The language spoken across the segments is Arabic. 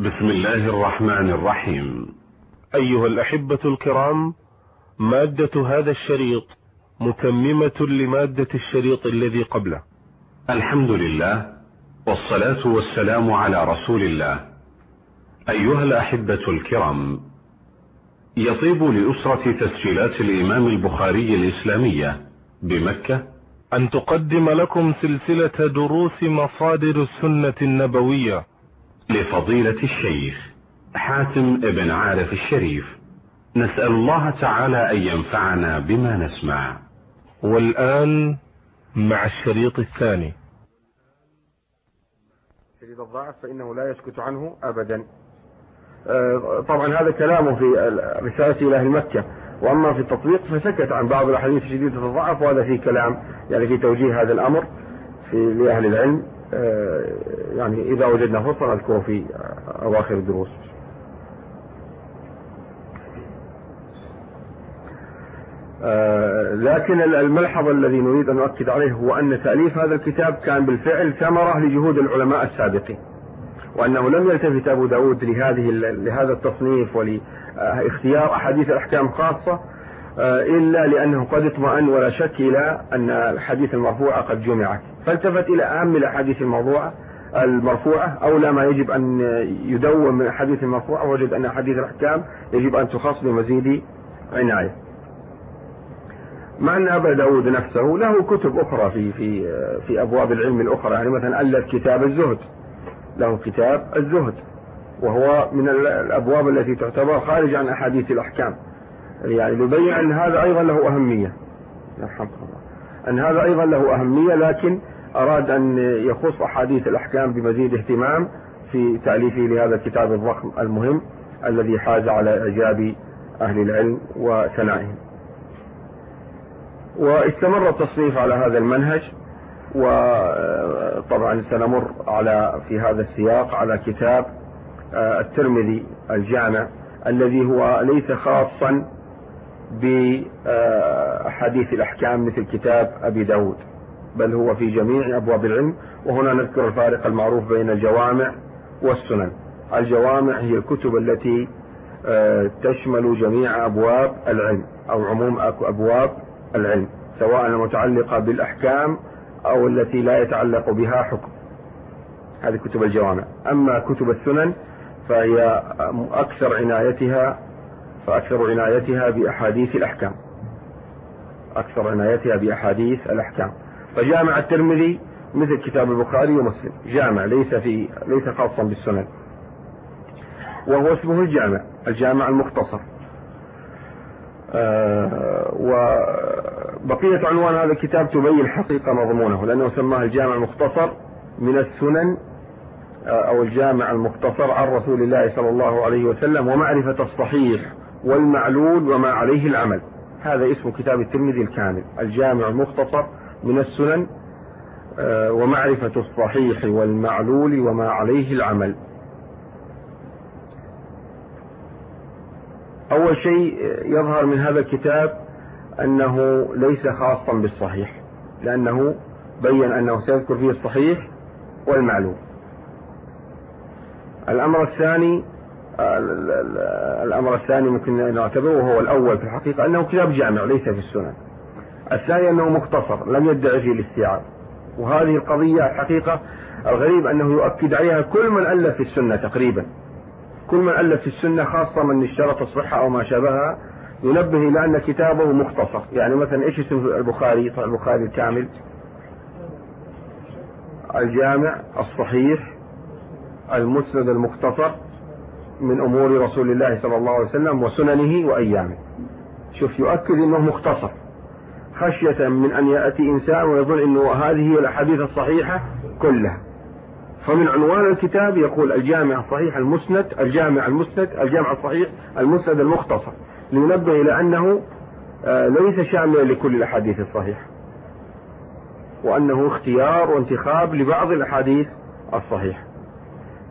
بسم الله الرحمن الرحيم. أيها الأحبة الكرام مادة هذا الشريط متممة لمادة الشريط الذي قبله. الحمد لله والصلاة والسلام على رسول الله. أيها الأحبة الكرام يطيب لأسرة تسجيلات الإمام البخاري الإسلامية بمكة أن تقدم لكم سلسلة دروس مصادر السنة النبوية لفضيلة الشيخ حاتم ابن عارف الشريف. نسأل الله تعالى أن ينفعنا بما نسمع. والآن مع الشريط الثاني. شديد الضعف فإنه لا يسكت عنه أبدا. آه، طبعا هذا كلامه في رسالة إلى أهل مكة. وأما في التطبيق فسكت عن بعض الأحاديث شديدة الضعف وهذا فيه كلام يعني في توجيه هذا الأمر في لأهل العلم. يعني إذا وجدنا فرصة نذكره في أواخر الدروس. آه، لكن الملحظ الذي نريد أن نؤكد عليه هو أن تأليف هذا الكتاب كان بالفعل ثمرة لجهود العلماء السابقين وأنه لم يلتفت أبو داود لهذه لهذا التصنيف ولإختيار أحاديث الأحكام خاصة آه، إلا لأنه قد اطمأن ولا شك إلى أن الحديث المرفوعة قد جمعت فالتفت إلى أهم الأحاديث الموضوعة المرفوعة أولى ما يجب أن يدون من الأحاديث المرفوعة وجد أن أحاديث الأحكام يجب أن تخص بمزيد عناية. مع أن أبا داود نفسه له كتب أخرى في في في أبواب العلم الأخرى يعني مثلا ألف كتاب الزهد. له كتاب الزهد وهو من الأبواب التي تعتبر خارج عن أحاديث الأحكام. يعني يبين أن هذا أيضا له أهمية. أن هذا أيضا له أهمية لكن أراد أن يخص أحاديث الأحكام بمزيد اهتمام في تأليفه لهذا الكتاب الضخم المهم الذي حاز على إعجاب أهل العلم وثنائهم. واستمر التصنيف على هذا المنهج وطبعا سنمر على في هذا السياق على كتاب آه، الترمذي الجامع الذي هو ليس خاصا بأحاديث الأحكام مثل كتاب أبي داود. بل هو في جميع أبواب العلم وهنا نذكر الفارق المعروف بين الجوامع والسنن. الجوامع هي الكتب التي آه، تشمل جميع أبواب العلم أو عموم أبواب العلم سواء المتعلقة بالأحكام أو التي لا يتعلق بها حكم. هذه كتب الجوامع. أما كتب السنن فهي أكثر عنايتها فأكثر عنايتها بأحاديث الأحكام. أكثر عنايتها بأحاديث الأحكام. فجامع الترمذي مثل كتاب البخاري ومسلم. جامع ليس في ليس خاصا بالسنن. وهو اسمه الجامع الجامع المختصر. آه وبقية عنوان هذا الكتاب تبين حقيقة مضمونة لأنه سماه الجامع المختصر من السنن آه أو الجامع المختصر عن رسول الله صلى الله عليه وسلم ومعرفة الصحيح. والمعلول وما عليه العمل. هذا اسم كتاب الترمذي الكامل الجامع المختصر من السنن آه، ومعرفة الصحيح والمعلول وما عليه العمل. أول شيء يظهر من هذا الكتاب أنه ليس خاصا بالصحيح لأنه بين أنه سيذكر فيه الصحيح والمعلوم الأمر الثاني الأمر الثاني ممكن نعتبره وهو الأول في الحقيقة أنه كتاب جامع ليس في السنن. الثاني أنه مختصر لم يدعي فيه الاستيعاب. وهذه القضية الحقيقة الغريب أنه يؤكد عليها كل من ألف في السنة تقريبا. كل من ألف في السنة خاصة من اشترط الصحة أو ما شابهها ينبه إلى أن كتابه مختصر. يعني مثلا إيش اسم البخاري؟ صحيح البخاري الكامل. الجامع الصحيح المسند المختصر. من أمور رسول الله صلى الله عليه وسلم وسننه وأيامه. شوف يؤكد أنه مختصر. خشية من أن يأتي إنسان ويظن أنه هذه هي الأحاديث الصحيحة كلها. فمن عنوان الكتاب يقول الجامع الصحيح المسند الجامع المسند الجامع الصحيح المسند المختصر. لينبه إلى أنه آه، ليس شاملا لكل الأحاديث الصحيحة. وأنه اختيار وانتخاب لبعض الأحاديث الصحيحة.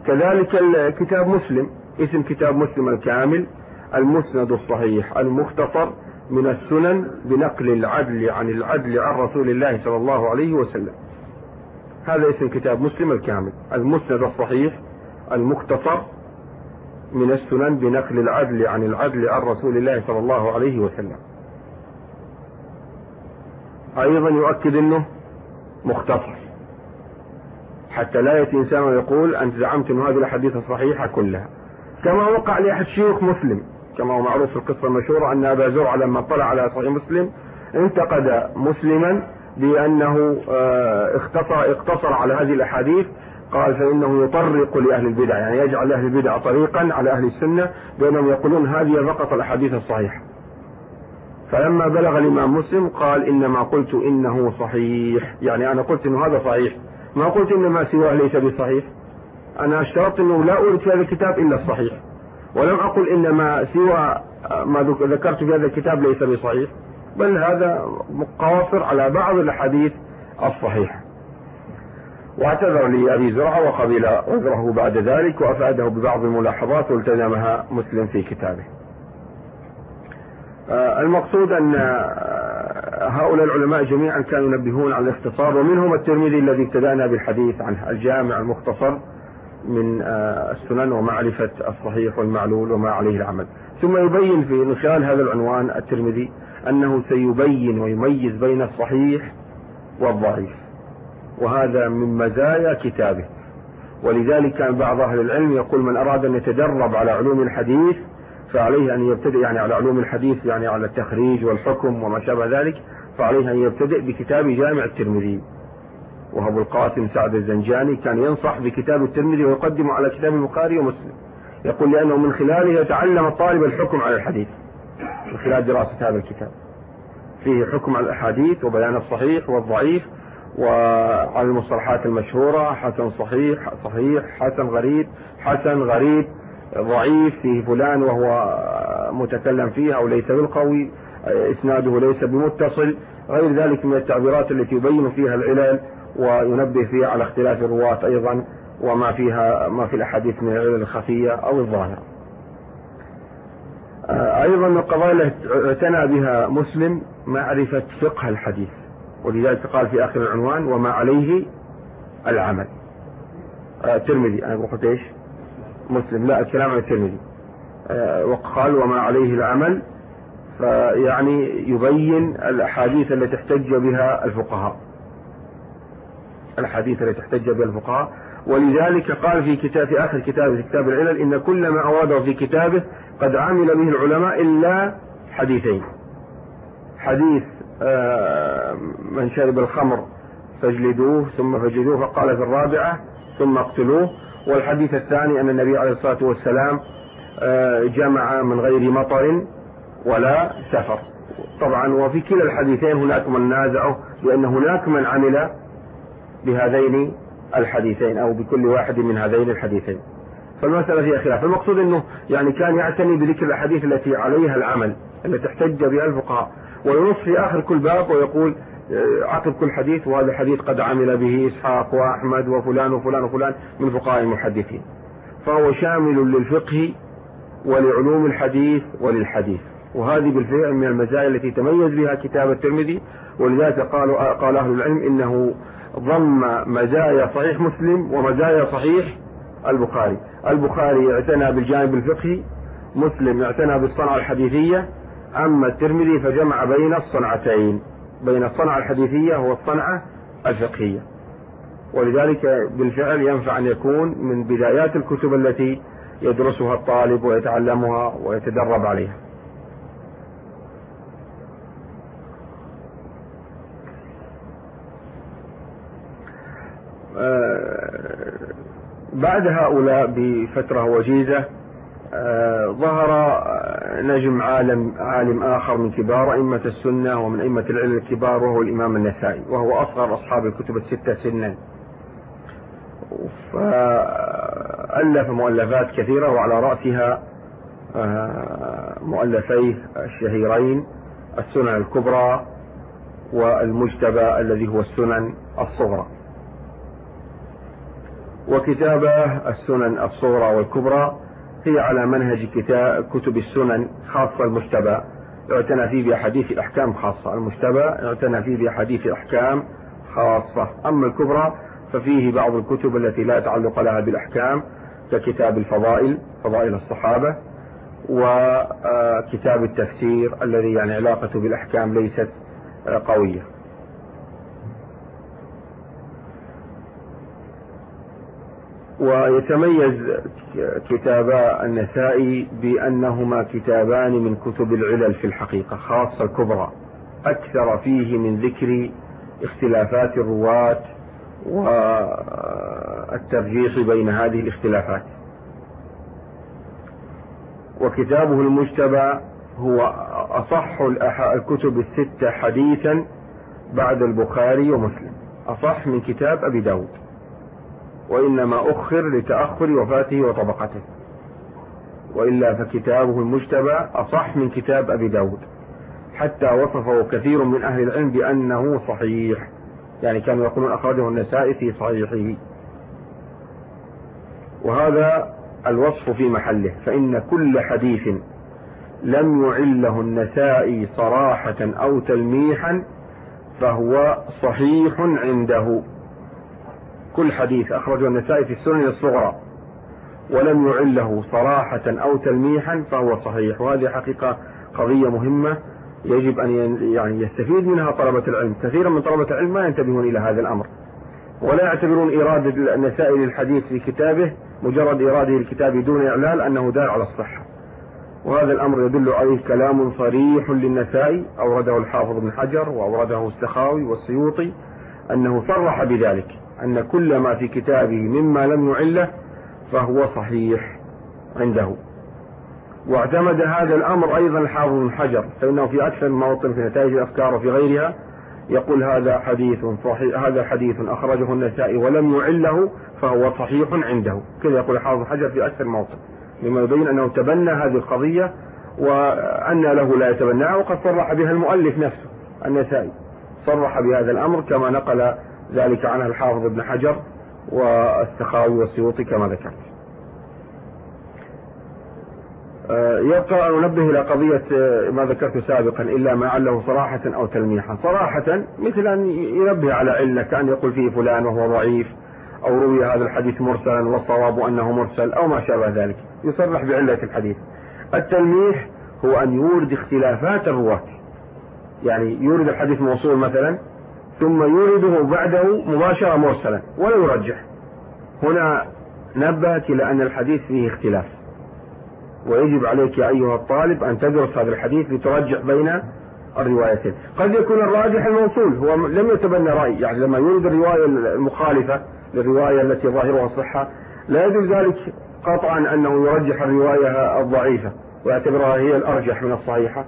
كذلك كتاب مسلم. اسم كتاب مسلم الكامل المسند الصحيح المختصر من السنن بنقل العدل عن العدل عن رسول الله صلى الله عليه وسلم. هذا اسم كتاب مسلم الكامل المسند الصحيح المختصر من السنن بنقل العدل عن العدل عن رسول الله صلى الله عليه وسلم. أيضا يؤكد أنه مختصر. حتى لا يأتي إنسان ويقول أنت زعمت أن هذه الأحاديث الصحيحة كلها. كما وقع لأحد شيوخ مسلم كما هو معروف في القصة المشهورة أن أبا زرعة لما طلع على صحيح مسلم انتقد مسلما بأنه آه، اختصر, اقتصر على هذه الأحاديث قال فإنه يطرق لأهل البدع يعني يجعل أهل البدع طريقا على أهل السنة بأنهم يقولون هذه فقط الأحاديث الصحيحة. فلما بلغ الإمام مسلم قال إنما قلت إنه صحيح يعني أنا قلت إنه هذا صحيح ما قلت إن ما سواه ليس بصحيح. أنا اشترطت أنه لا أورد في هذا الكتاب إلا الصحيح. ولم أقل إن ما سوى ما ذكرت في هذا الكتاب ليس بصحيح. بل هذا قاصر على بعض الأحاديث الصحيحة. واعتذر لأبي زرعة وقبل عذره بعد ذلك وأفاده ببعض الملاحظات والتزمها مسلم في كتابه. آه، المقصود أن آه، هؤلاء العلماء جميعا كانوا ينبهون على الاختصار ومنهم الترمذي الذي ابتدأنا بالحديث عنه الجامع المختصر من آه، السنن ومعرفة الصحيح والمعلول وما عليه العمل. ثم يبين في خلال هذا العنوان الترمذي أنه سيبين ويميز بين الصحيح والضعيف. وهذا من مزايا كتابه. ولذلك كان بعض أهل العلم يقول من أراد أن يتدرب على علوم الحديث فعليه أن يبتدئ يعني على علوم الحديث يعني على التخريج والحكم وما شابه ذلك فعليه أن يبتدئ بكتاب جامع الترمذي. وأبو القاسم سعد الزنجاني كان ينصح بكتاب الترمذي ويقدم على كتاب البخاري ومسلم. يقول لأنه من خلاله يتعلم الطالب الحكم على الحديث من خلال دراسة هذا الكتاب. فيه حكم على الأحاديث وبيان الصحيح والضعيف وعلى المصطلحات المشهورة حسن صحيح صحيح حسن غريب حسن غريب ضعيف فيه فلان وهو متكلم فيه أو ليس بالقوي إسناده ليس بمتصل غير ذلك من التعبيرات التي يبين فيها العلل. وينبه فيها على اختلاف الرواة أيضا وما فيها ما في الأحاديث من العلل الخفية أو الظاهرة. أيضا من القضايا التي اعتنى بها مسلم معرفة فقه الحديث ولذلك قال في آخر العنوان وما عليه العمل الترمذي أنا قلت إيش؟ مسلم لا الكلام عن الترمذي. آه، وقال وما عليه العمل فيعني يبين الأحاديث التي احتج بها الفقهاء. الأحاديث التي احتج بها الفقهاء. ولذلك قال في كتاب في آخر كتاب في كتاب العلل إن كل ما أوراده في كتابه قد عمل به العلماء إلا حديثين. حديث آه، من شرب الخمر فاجلدوه ثم فجلدوه فقال في الرابعة ثم اقتلوه. والحديث الثاني أن النبي عليه الصلاة والسلام آه، جمع من غير مطر ولا سفر. طبعا وفي كلا الحديثين هناك من نازعه لأن هناك من عمل بهذين الحديثين أو بكل واحد من هذين الحديثين. فالمسألة فيها خلاف. المقصود أنه يعني كان يعتني بذكر الأحاديث التي عليها العمل التي احتج بها الفقهاء. وينص في آخر كل باب ويقول آه، عقب كل حديث وهذا الحديث قد عمل به إسحاق وأحمد وفلان وفلان وفلان من فقهاء المحدثين. فهو شامل للفقه ولعلوم الحديث وللحديث. وهذه بالفعل من المزايا التي تميز بها كتاب الترمذي ولذلك قالوا قال أهل العلم إنه ضم مزايا صحيح مسلم ومزايا صحيح البخاري. البخاري اعتنى بالجانب الفقهي مسلم اعتنى بالصنعة الحديثية أما الترمذي فجمع بين الصنعتين بين الصنعة الحديثية والصنعة الفقهية. ولذلك بالفعل ينفع أن يكون من بدايات الكتب التي يدرسها الطالب ويتعلمها ويتدرب عليها. بعد هؤلاء بفترة وجيزة آه، ظهر آه، نجم عالم عالم آخر من كبار أئمة السنة ومن أئمة العلم الكبار وهو الإمام النسائي وهو أصغر أصحاب الكتب الستة سنا. فألف مؤلفات كثيرة وعلى رأسها مؤلفيه الشهيرين السنن الكبرى والمجتبى الذي هو السنن الصغرى. وكتابه السنن الصغرى والكبرى هي على منهج كتاب كتب السنن خاصة المجتبى. يعتنى فيه بأحاديث الأحكام خاصة. المجتبى يعتنى فيه بأحاديث الأحكام خاصة. أما الكبرى ففيه بعض الكتب التي لا تعلق لها بالأحكام ككتاب الفضائل فضائل الصحابة وكتاب التفسير الذي يعني علاقته بالأحكام ليست قوية. ويتميز كتابا النسائي بأنهما كتابان من كتب العلل في الحقيقة خاصة الكبرى. أكثر فيه من ذكر اختلافات الرواة والترجيح بين هذه الاختلافات. وكتابه المجتبى هو أصح الكتب الستة حديثا بعد البخاري ومسلم. أصح من كتاب أبي داود. وإنما أخر لتأخر وفاته وطبقته. وإلا فكتابه المجتبى أصح من كتاب أبي داود. حتى وصفه كثير من أهل العلم بأنه صحيح. يعني كانوا يقولون أخرجه النسائي في صحيحه. وهذا الوصف في محله. فإن كل حديث لم يعله النسائي صراحة أو تلميحا فهو صحيح عنده. كل حديث أخرجه النسائي في السنن الصغرى ولم يعله صراحة أو تلميحا فهو صحيح. وهذه حقيقة قضية مهمة يجب أن يعني يستفيد منها طلبة العلم. كثيرا من طلبة العلم ما ينتبهون إلى هذا الأمر. ولا يعتبرون إيراد النسائي للحديث في كتابه مجرد إيراده الكتاب دون إعلال أنه دال على الصحة. وهذا الأمر يدل عليه كلام صريح للنسائي أورده الحافظ بن حجر وأورده السخاوي والسيوطي أنه صرح بذلك. أن كل ما في كتابه مما لم يعله فهو صحيح عنده. واعتمد هذا الأمر أيضا الحافظ بن حجر فإنه في أكثر موطن في نتائج الأفكار وفي غيرها يقول هذا حديث صحيح هذا حديث أخرجه النسائي ولم يعله فهو صحيح عنده. كذا يقول الحافظ بن حجر في أكثر موطن مما يبين أنه تبنى هذه القضية وأن له لا يتبناها وقد صرح بها المؤلف نفسه النسائي. صرح بهذا الأمر كما نقل ذلك عنها الحافظ ابن حجر والسخاوي والسيوطي كما ذكرت. آه، يبقى أن ننبه إلى قضية آه، ما ذكرت سابقا إلا ما عله صراحة أو تلميحا. صراحة مثل أن ينبه على علة كأن يقول فيه فلان وهو ضعيف أو روي هذا الحديث مرسلا والصواب أنه مرسل أو ما شابه ذلك. يصرح بعلة الحديث. التلميح هو أن يورد اختلافات الرواة. يعني يورد الحديث موصول مثلا ثم يورده بعده مباشرة مرسلا ولا يرجح. هنا نبهك إلى أن الحديث فيه اختلاف. ويجب عليك يا أيها الطالب أن تدرس هذا الحديث لترجح بين الروايتين. قد يكون الراجح الموصول هو لم يتبنى رأي يعني لما يورد الرواية المخالفة للرواية التي ظاهرها الصحة لا يدل ذلك قطعا أنه يرجح الرواية الضعيفة ويعتبرها هي الأرجح من الصحيحة.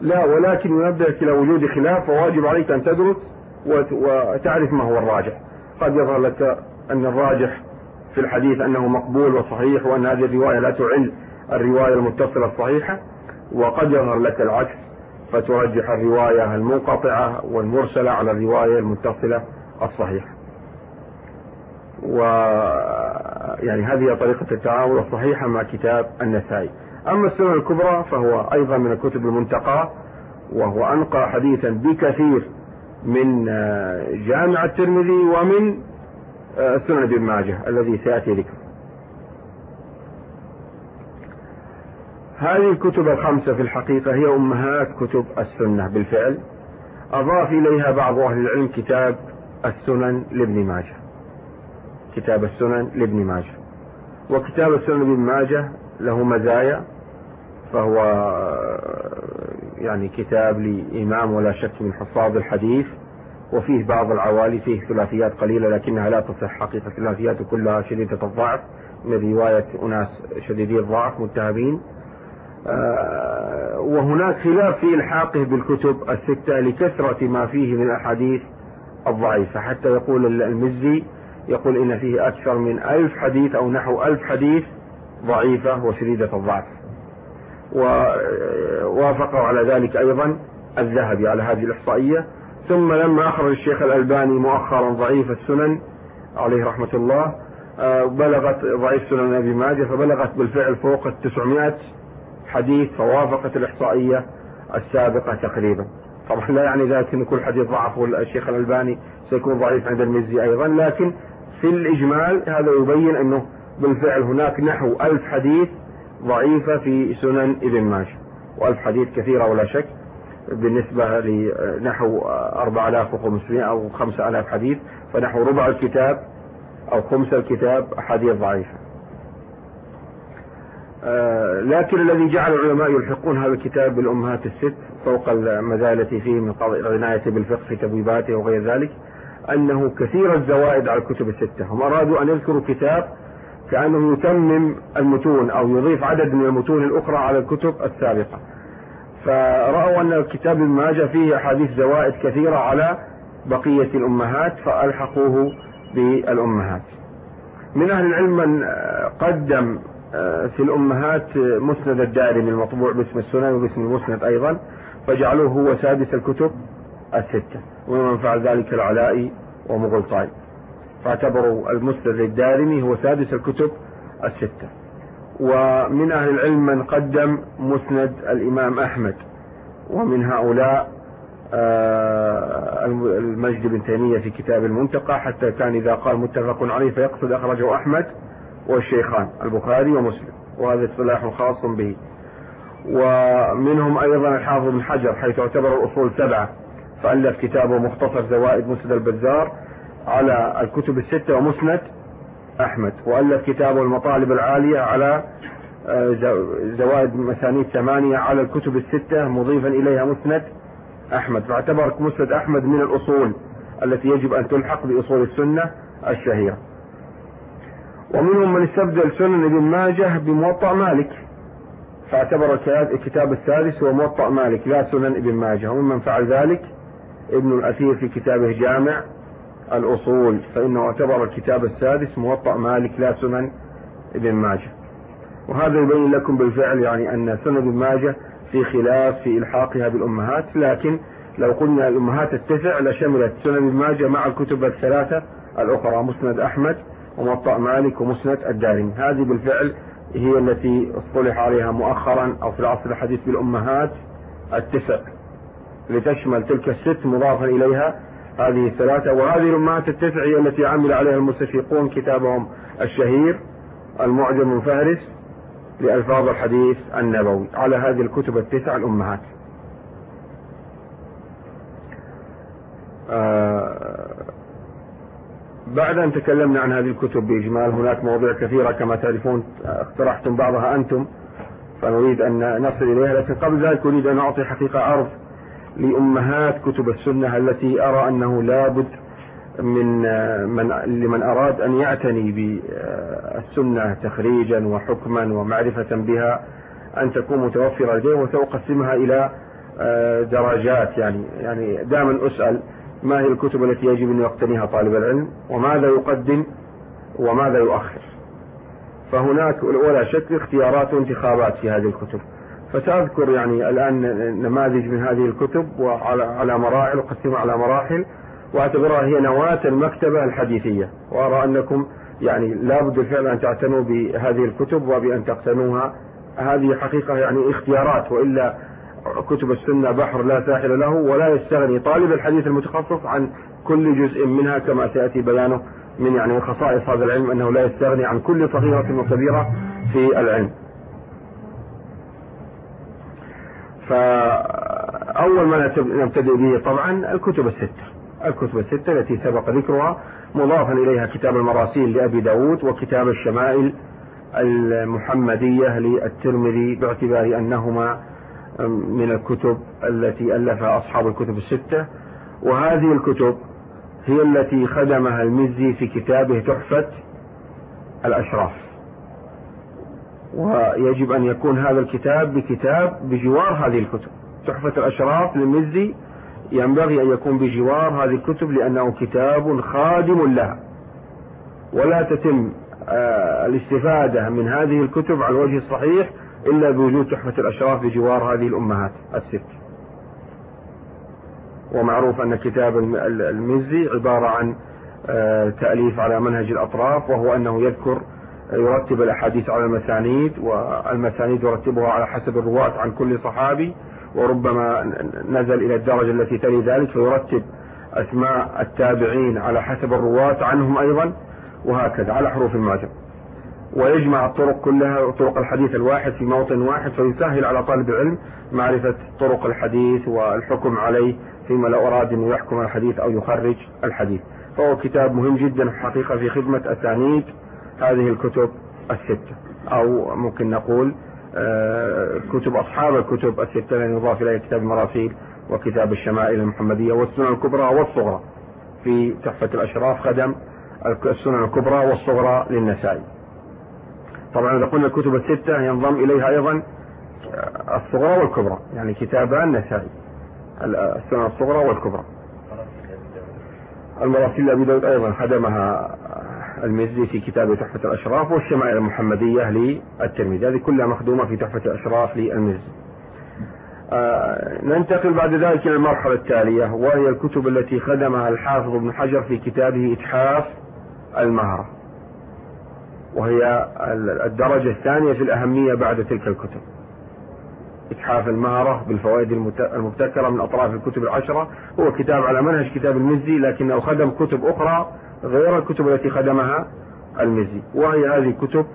لا ولكن ينبهك إلى وجود خلاف فواجب عليك أن تدرس وتعرف ما هو الراجح. قد يظهر لك أن الراجح في الحديث أنه مقبول وصحيح وأن هذه الرواية لا تعل الرواية المتصلة الصحيحة وقد يظهر لك العكس فترجح الرواية المنقطعة والمرسلة على الرواية المتصلة الصحيحة. و يعني هذه طريقة التعامل الصحيحة مع كتاب النسائي. أما السنن الكبرى فهو أيضا من الكتب المنتقاة وهو أنقى حديثا بكثير من جامع الترمذي ومن سنن ابن ماجه الذي سيأتي ذكره هذه الكتب الخمسة في الحقيقة هي أمهات كتب السنة بالفعل. أضاف إليها بعض أهل العلم كتاب السنن لابن ماجه. كتاب السنن لابن ماجه. وكتاب السنن لابن ماجه له مزايا فهو يعني كتاب لإمام ولا شك من حفاظ الحديث وفيه بعض العوالي فيه ثلاثيات قليلة لكنها لا تصح. حقيقة الثلاثيات كلها شديدة الضعف من رواية أناس شديدي الضعف متهمين. آه، وهناك خلاف في إلحاقه بالكتب الستة لكثرة ما فيه من الأحاديث الضعيفة. حتى يقول المزي يقول إن فيه أكثر من ألف حديث أو نحو ألف حديث ضعيفة وشديدة الضعف. ووافقوا على ذلك أيضا الذهبي على هذه الإحصائية. ثم لما أخرج الشيخ الألباني مؤخرا ضعيف السنن عليه رحمة الله. آه، بلغت ضعيف سنن أبي ماجه فبلغت بالفعل فوق التسعمائة حديث فوافقت الإحصائية السابقة تقريبا. طبعا لا يعني ذلك أن كل حديث ضعفه الشيخ الألباني سيكون ضعيف عند المزي أيضا. لكن في الإجمال هذا يبين أنه بالفعل هناك نحو ألف حديث ضعيفة في سنن ابن ماجه وألف حديث كثيرة ولا شك. بالنسبة لنحو 4500 أو 5000 حديث فنحو ربع الكتاب أو خمس الكتاب أحاديث ضعيفة. آه، لكن الذي جعل العلماء يلحقون هذا الكتاب بالأمهات الست فوق المزايا التي فيه من العناية بالفقه في تبويباته وغير ذلك أنه كثير الزوائد على الكتب الستة. هم أرادوا أن يذكروا كتاب كأنه يتمم المتون أو يضيف عدد من المتون الأخرى على الكتب السابقة. فرأوا أن الكتاب الماجة فيه أحاديث زوائد كثيرة على بقية الأمهات فألحقوه بالأمهات. من أهل العلم من قدم آه، في الأمهات مسند الدارمي المطبوع باسم السنن وباسم المسند أيضا فجعلوه هو سادس الكتب الستة. ومن فعل ذلك العلائي ومغلطاي فاعتبروا المسند الدارمي هو سادس الكتب الستة. ومن أهل العلم من قدم مسند الإمام أحمد. ومن هؤلاء آه، المجد بن تيمية في كتاب المنتقى حتى كان إذا قال متفق عليه فيقصد أخرجه أحمد والشيخان البخاري ومسلم. وهذا اصطلاح خاص به. ومنهم أيضا الحافظ بن حجر حيث اعتبر الأصول سبعة فألف كتابه مختصر زوائد مسند البزار. على الكتب الستة ومسند أحمد وألف كتابه المطالب العالية على آه، زوائد مسانيد ثمانية على الكتب الستة مضيفا إليها مسند أحمد. فاعتبر مسند أحمد من الأصول التي يجب أن تلحق بأصول السنة الشهيرة. ومنهم من استبدل سنن ابن ماجه بموطأ مالك. فاعتبر الكتاب السادس هو موطأ مالك لا سنن ابن ماجه. وممن فعل ذلك ابن الأثير في كتابه جامع الأصول فإنه اعتبر الكتاب السادس موطأ مالك لا سنن ابن ماجه. وهذا يبين لكم بالفعل يعني أن سنن ابن ماجه في خلاف في إلحاقها بالأمهات لكن لو قلنا الأمهات التسع لشملت سنن ابن ماجه مع الكتب الثلاثة الأخرى مسند أحمد وموطأ مالك ومسند الدارمي. هذه بالفعل هي التي اصطلح عليها مؤخرا أو في العصر الحديث بالأمهات التسع لتشمل تلك الست مضافا إليها هذه الثلاثة وهذه الأمهات التسع هي التي عمل عليها المستشرقون كتابهم الشهير المعجم من فهرس لألفاظ الحديث النبوي. على هذه الكتب التسع الأمهات. آه بعد أن تكلمنا عن هذه الكتب بإجمال هناك مواضيع كثيرة كما تعرفون اقترحتم بعضها أنتم فنريد أن نصل إليها لكن قبل ذلك أريد أن أعطي حقيقة عرض لأمهات كتب السنة التي أرى أنه لابد من من لمن أراد أن يعتني بالسنة تخريجا وحكما ومعرفة بها أن تكون متوفرة لديه وسأقسمها إلى درجات. يعني يعني دائما أسأل ما هي الكتب التي يجب أن يقتنيها طالب العلم وماذا يقدم وماذا يؤخر. فهناك ولا شك اختيارات وانتخابات في هذه الكتب. فسأذكر يعني الآن نماذج من هذه الكتب وعلى على مراحل أقسمها على مراحل وأعتبرها هي نواة المكتبة الحديثية. وأرى أنكم يعني لابد بالفعل أن تعتنوا بهذه الكتب وبأن تقتنوها. هذه حقيقة يعني اختيارات وإلا كتب السنة بحر لا ساحل له ولا يستغني طالب الحديث المتخصص عن كل جزء منها كما سيأتي بيانه من يعني خصائص هذا العلم أنه لا يستغني عن كل صغيرة وكبيرة في العلم. فأول ما نبتدئ به طبعا الكتب الستة. الكتب الستة التي سبق ذكرها مضافا إليها كتاب المراسيل لأبي داود وكتاب الشمائل المحمدية للترمذي باعتبار أنهما من الكتب التي ألفها أصحاب الكتب الستة. وهذه الكتب هي التي خدمها المزي في كتابه تحفة الأشراف. ويجب أن يكون هذا الكتاب بكتاب بجوار هذه الكتب. تحفة الأشراف للمزي ينبغي أن يكون بجوار هذه الكتب لأنه كتاب خادم لها. ولا تتم آه، الاستفادة من هذه الكتب على الوجه الصحيح إلا بوجود تحفة الأشراف بجوار هذه الأمهات الست. ومعروف أن كتاب المزي عبارة عن آه، تأليف على منهج الأطراف وهو أنه يذكر يرتب الأحاديث على المسانيد والمسانيد يرتبها على حسب الرواة عن كل صحابي وربما نزل إلى الدرجة التي تلي ذلك فيرتب أسماء التابعين على حسب الرواة عنهم أيضا وهكذا على حروف المعجم. ويجمع الطرق كلها طرق الحديث الواحد في موطن واحد فيسهل على طالب العلم معرفة طرق الحديث والحكم عليه فيما لو أراد أن يحكم الحديث أو يخرج الحديث. فهو كتاب مهم جدا حقيقة في خدمة أسانيد هذه الكتب الستة. أو ممكن نقول آه، كتب أصحاب الكتب الستة لأن يضاف إليه كتاب المراسيل وكتاب الشمائل المحمدية والسنن الكبرى والصغرى في تحفة الأشراف خدم السنن الكبرى والصغرى للنسائي طبعا إذا قلنا الكتب الستة ينضم إليها أيضا الصغرى والكبرى يعني كتابان النسائي السنن الصغرى والكبرى. المراسيل لأبي داود أيضا خدمها المزي في كتاب تحفة الأشراف والشمائل المحمدية للترمذي. هذه كلها مخدومة في تحفة الأشراف للمزي. آه ننتقل بعد ذلك إلى المرحلة التالية وهي الكتب التي خدمها الحافظ ابن حجر في كتابه إتحاف المهرة وهي الدرجة الثانية في الأهمية بعد تلك الكتب. إتحاف المهرة بالفوائد المبتكرة من أطراف الكتب العشرة. هو كتاب على منهج كتاب المزي لكنه خدم كتب أخرى غير الكتب التي خدمها المزي وهي هذه الكتب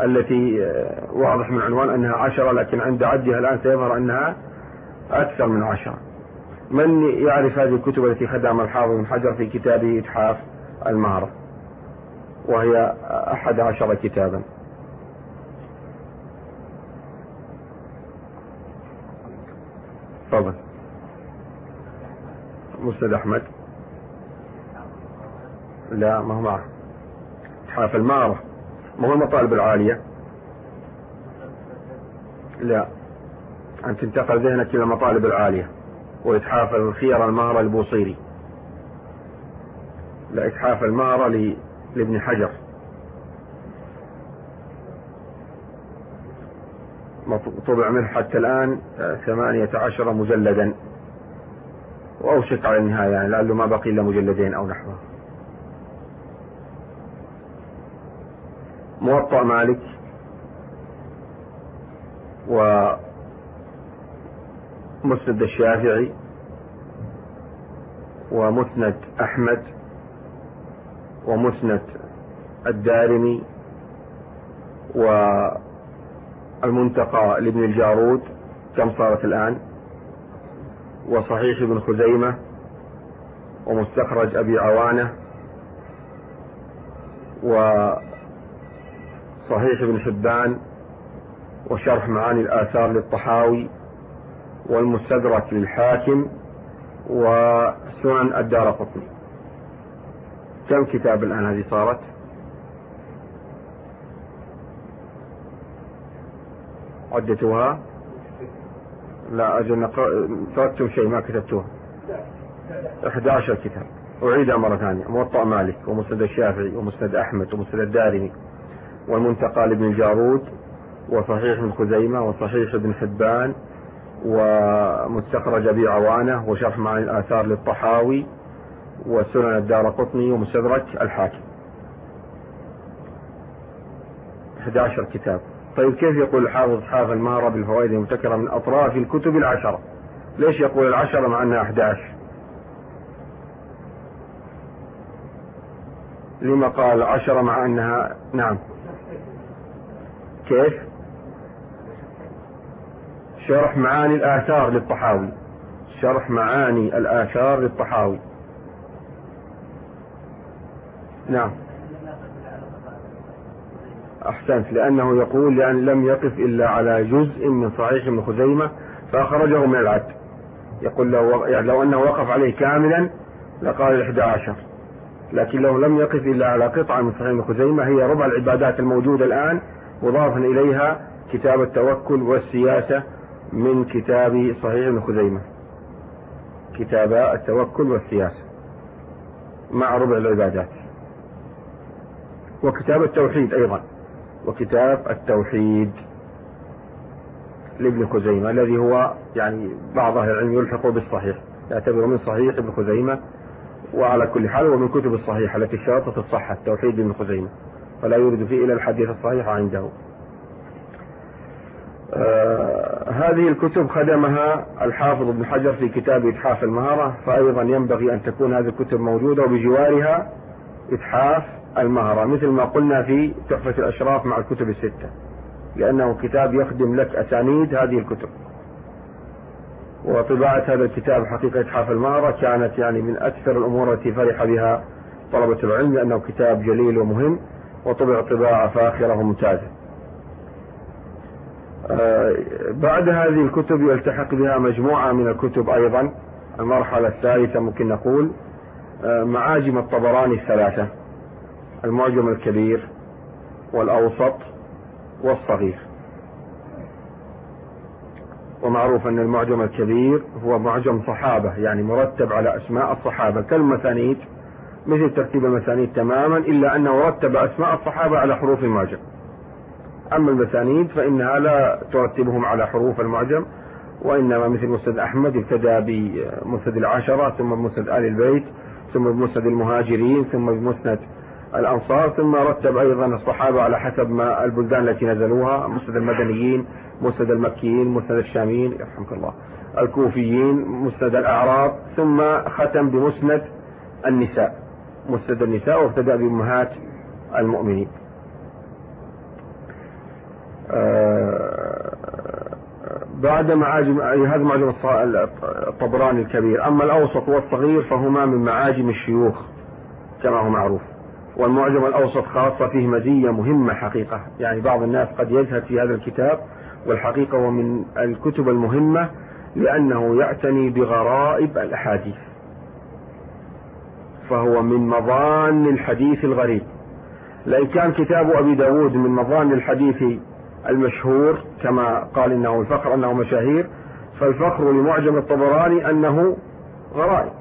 التي آه، واضح من عنوان أنها عشرة لكن عند عدها الآن سيظهر أنها أكثر من عشرة. من يعرف هذه الكتب التي خدمها الحافظ بن حجر في كتابه إتحاف المهرة؟ وهي أحد عشر كتابا. تفضل. مسند أحمد. لا ما هو معه إتحاف المهرة ما هو المطالب العالية؟ لا. أن تنتقل ذهنك إلى المطالب العالية. وإتحاف الخير المهرة البوصيري لا إتحاف المهرة لابن حجر. طبع منه حتى الآن ثمانية عشر مجلدا. وأوشك على النهاية يعني لعله ما بقي إلا مجلدين أو نحوه. موطأ مالك ومسند الشافعي ومسند أحمد ومسند الدارمي والمنتقى لابن الجارود كم صارت الآن؟ وصحيح ابن خزيمة ومستخرج أبي عوانة وصحيح ابن حبان وشرح معاني الآثار للطحاوي والمستدرك للحاكم وسنن الدار قطني. كم كتاب الآن هذه صارت؟ عدتوها؟ لا أجل تركتم شيء ما كتبتوها 11 كتاب. أعيدها مرة ثانية. موطأ مالك ومسند الشافعي ومسند أحمد ومسند الدارمي. والمنتقى لابن الجارود وصحيح ابن خزيمة وصحيح ابن حبان ومستخرج أبي عوانة وشرح معاني الآثار للطحاوي وسنن الدار قطني ومستدرك الحاكم. 11 كتاب. طيب كيف يقول الحافظ حافظ المارة بالفوائد المبتكرة من أطراف الكتب العشرة؟ ليش يقول العشرة مع أنها 11 لما قال عشرة مع أنها نعم. كيف؟ شرح معاني الآثار للطحاوي. شرح معاني الآثار للطحاوي. نعم. أحسنت لأنه يقول لأن لم يقف إلا على جزء من صحيح ابن خزيمة فأخرجه من العد. يقول لو, يعني لو أنه وقف عليه كاملا لقال الإحدى عشر. لكن لو لم يقف إلا على قطعة من صحيح ابن خزيمة هي ربع العبادات الموجودة الآن مضافا إليها كتاب التوكل والسياسة من كتاب صحيح ابن خزيمة. كتاب التوكل والسياسة مع ربع العبادات. وكتاب التوحيد أيضا. وكتاب التوحيد لابن خزيمة الذي هو يعني بعض أهل العلم يلحقه بالصحيح. يعتبر من صحيح ابن خزيمة وعلى كل حال هو من كتب الصحيحة التي اشترطت الصحة التوحيد ابن خزيمة. فلا يورد فيه إلا الحديث الصحيح عنده. آه هذه الكتب خدمها الحافظ ابن حجر في كتاب إتحاف المهارة فأيضا ينبغي أن تكون هذه الكتب موجودة وبجوارها إتحاف المهرة مثل ما قلنا في تحفة الأشراف مع الكتب الستة لأنه كتاب يخدم لك أسانيد هذه الكتب. وطباعة هذا الكتاب حقيقة إتحاف المهرة كانت يعني من أكثر الأمور التي فرح بها طلبة العلم لأنه كتاب جليل ومهم. وطبع طباعة فاخرة وممتازة آه، بعد هذه الكتب يلتحق بها مجموعة من الكتب أيضا. المرحلة الثالثة ممكن نقول آه، معاجم الطبراني الثلاثة المعجم الكبير والأوسط والصغير. ومعروف أن المعجم الكبير هو معجم صحابة يعني مرتب على أسماء الصحابة كالمسانيد مثل ترتيب المسانيد تماما إلا أنه رتب أسماء الصحابة على حروف المعجم. أما المسانيد فإنها لا ترتبهم على حروف المعجم وإنما مثل مسند أحمد ابتدى بمسند العشرة ثم بمسند آل البيت ثم بمسند المهاجرين ثم بمسند الأنصار ثم رتب أيضا الصحابة على حسب ما البلدان التي نزلوها مسند المدنيين مسند المكيين مسند الشاميين يرحمك الله الكوفيين مسند الأعراب ثم ختم بمسند النساء. مسند النساء وابتدأ بأمهات المؤمنين. آه، بعد معاجم هذا معجم الطبراني الكبير. أما الأوسط والصغير فهما من معاجم الشيوخ كما هو معروف. والمعجم الأوسط خاصة فيه مزية مهمة حقيقة. يعني بعض الناس قد يزهد في هذا الكتاب والحقيقة هو من الكتب المهمة لأنه يعتني بغرائب الأحاديث. فهو من مظان الحديث الغريب. لأن كان كتاب أبي داود من مظان الحديث المشهور كما قال إنه الفخر أنه مشاهير فالفخر لمعجم الطبراني أنه غرائب.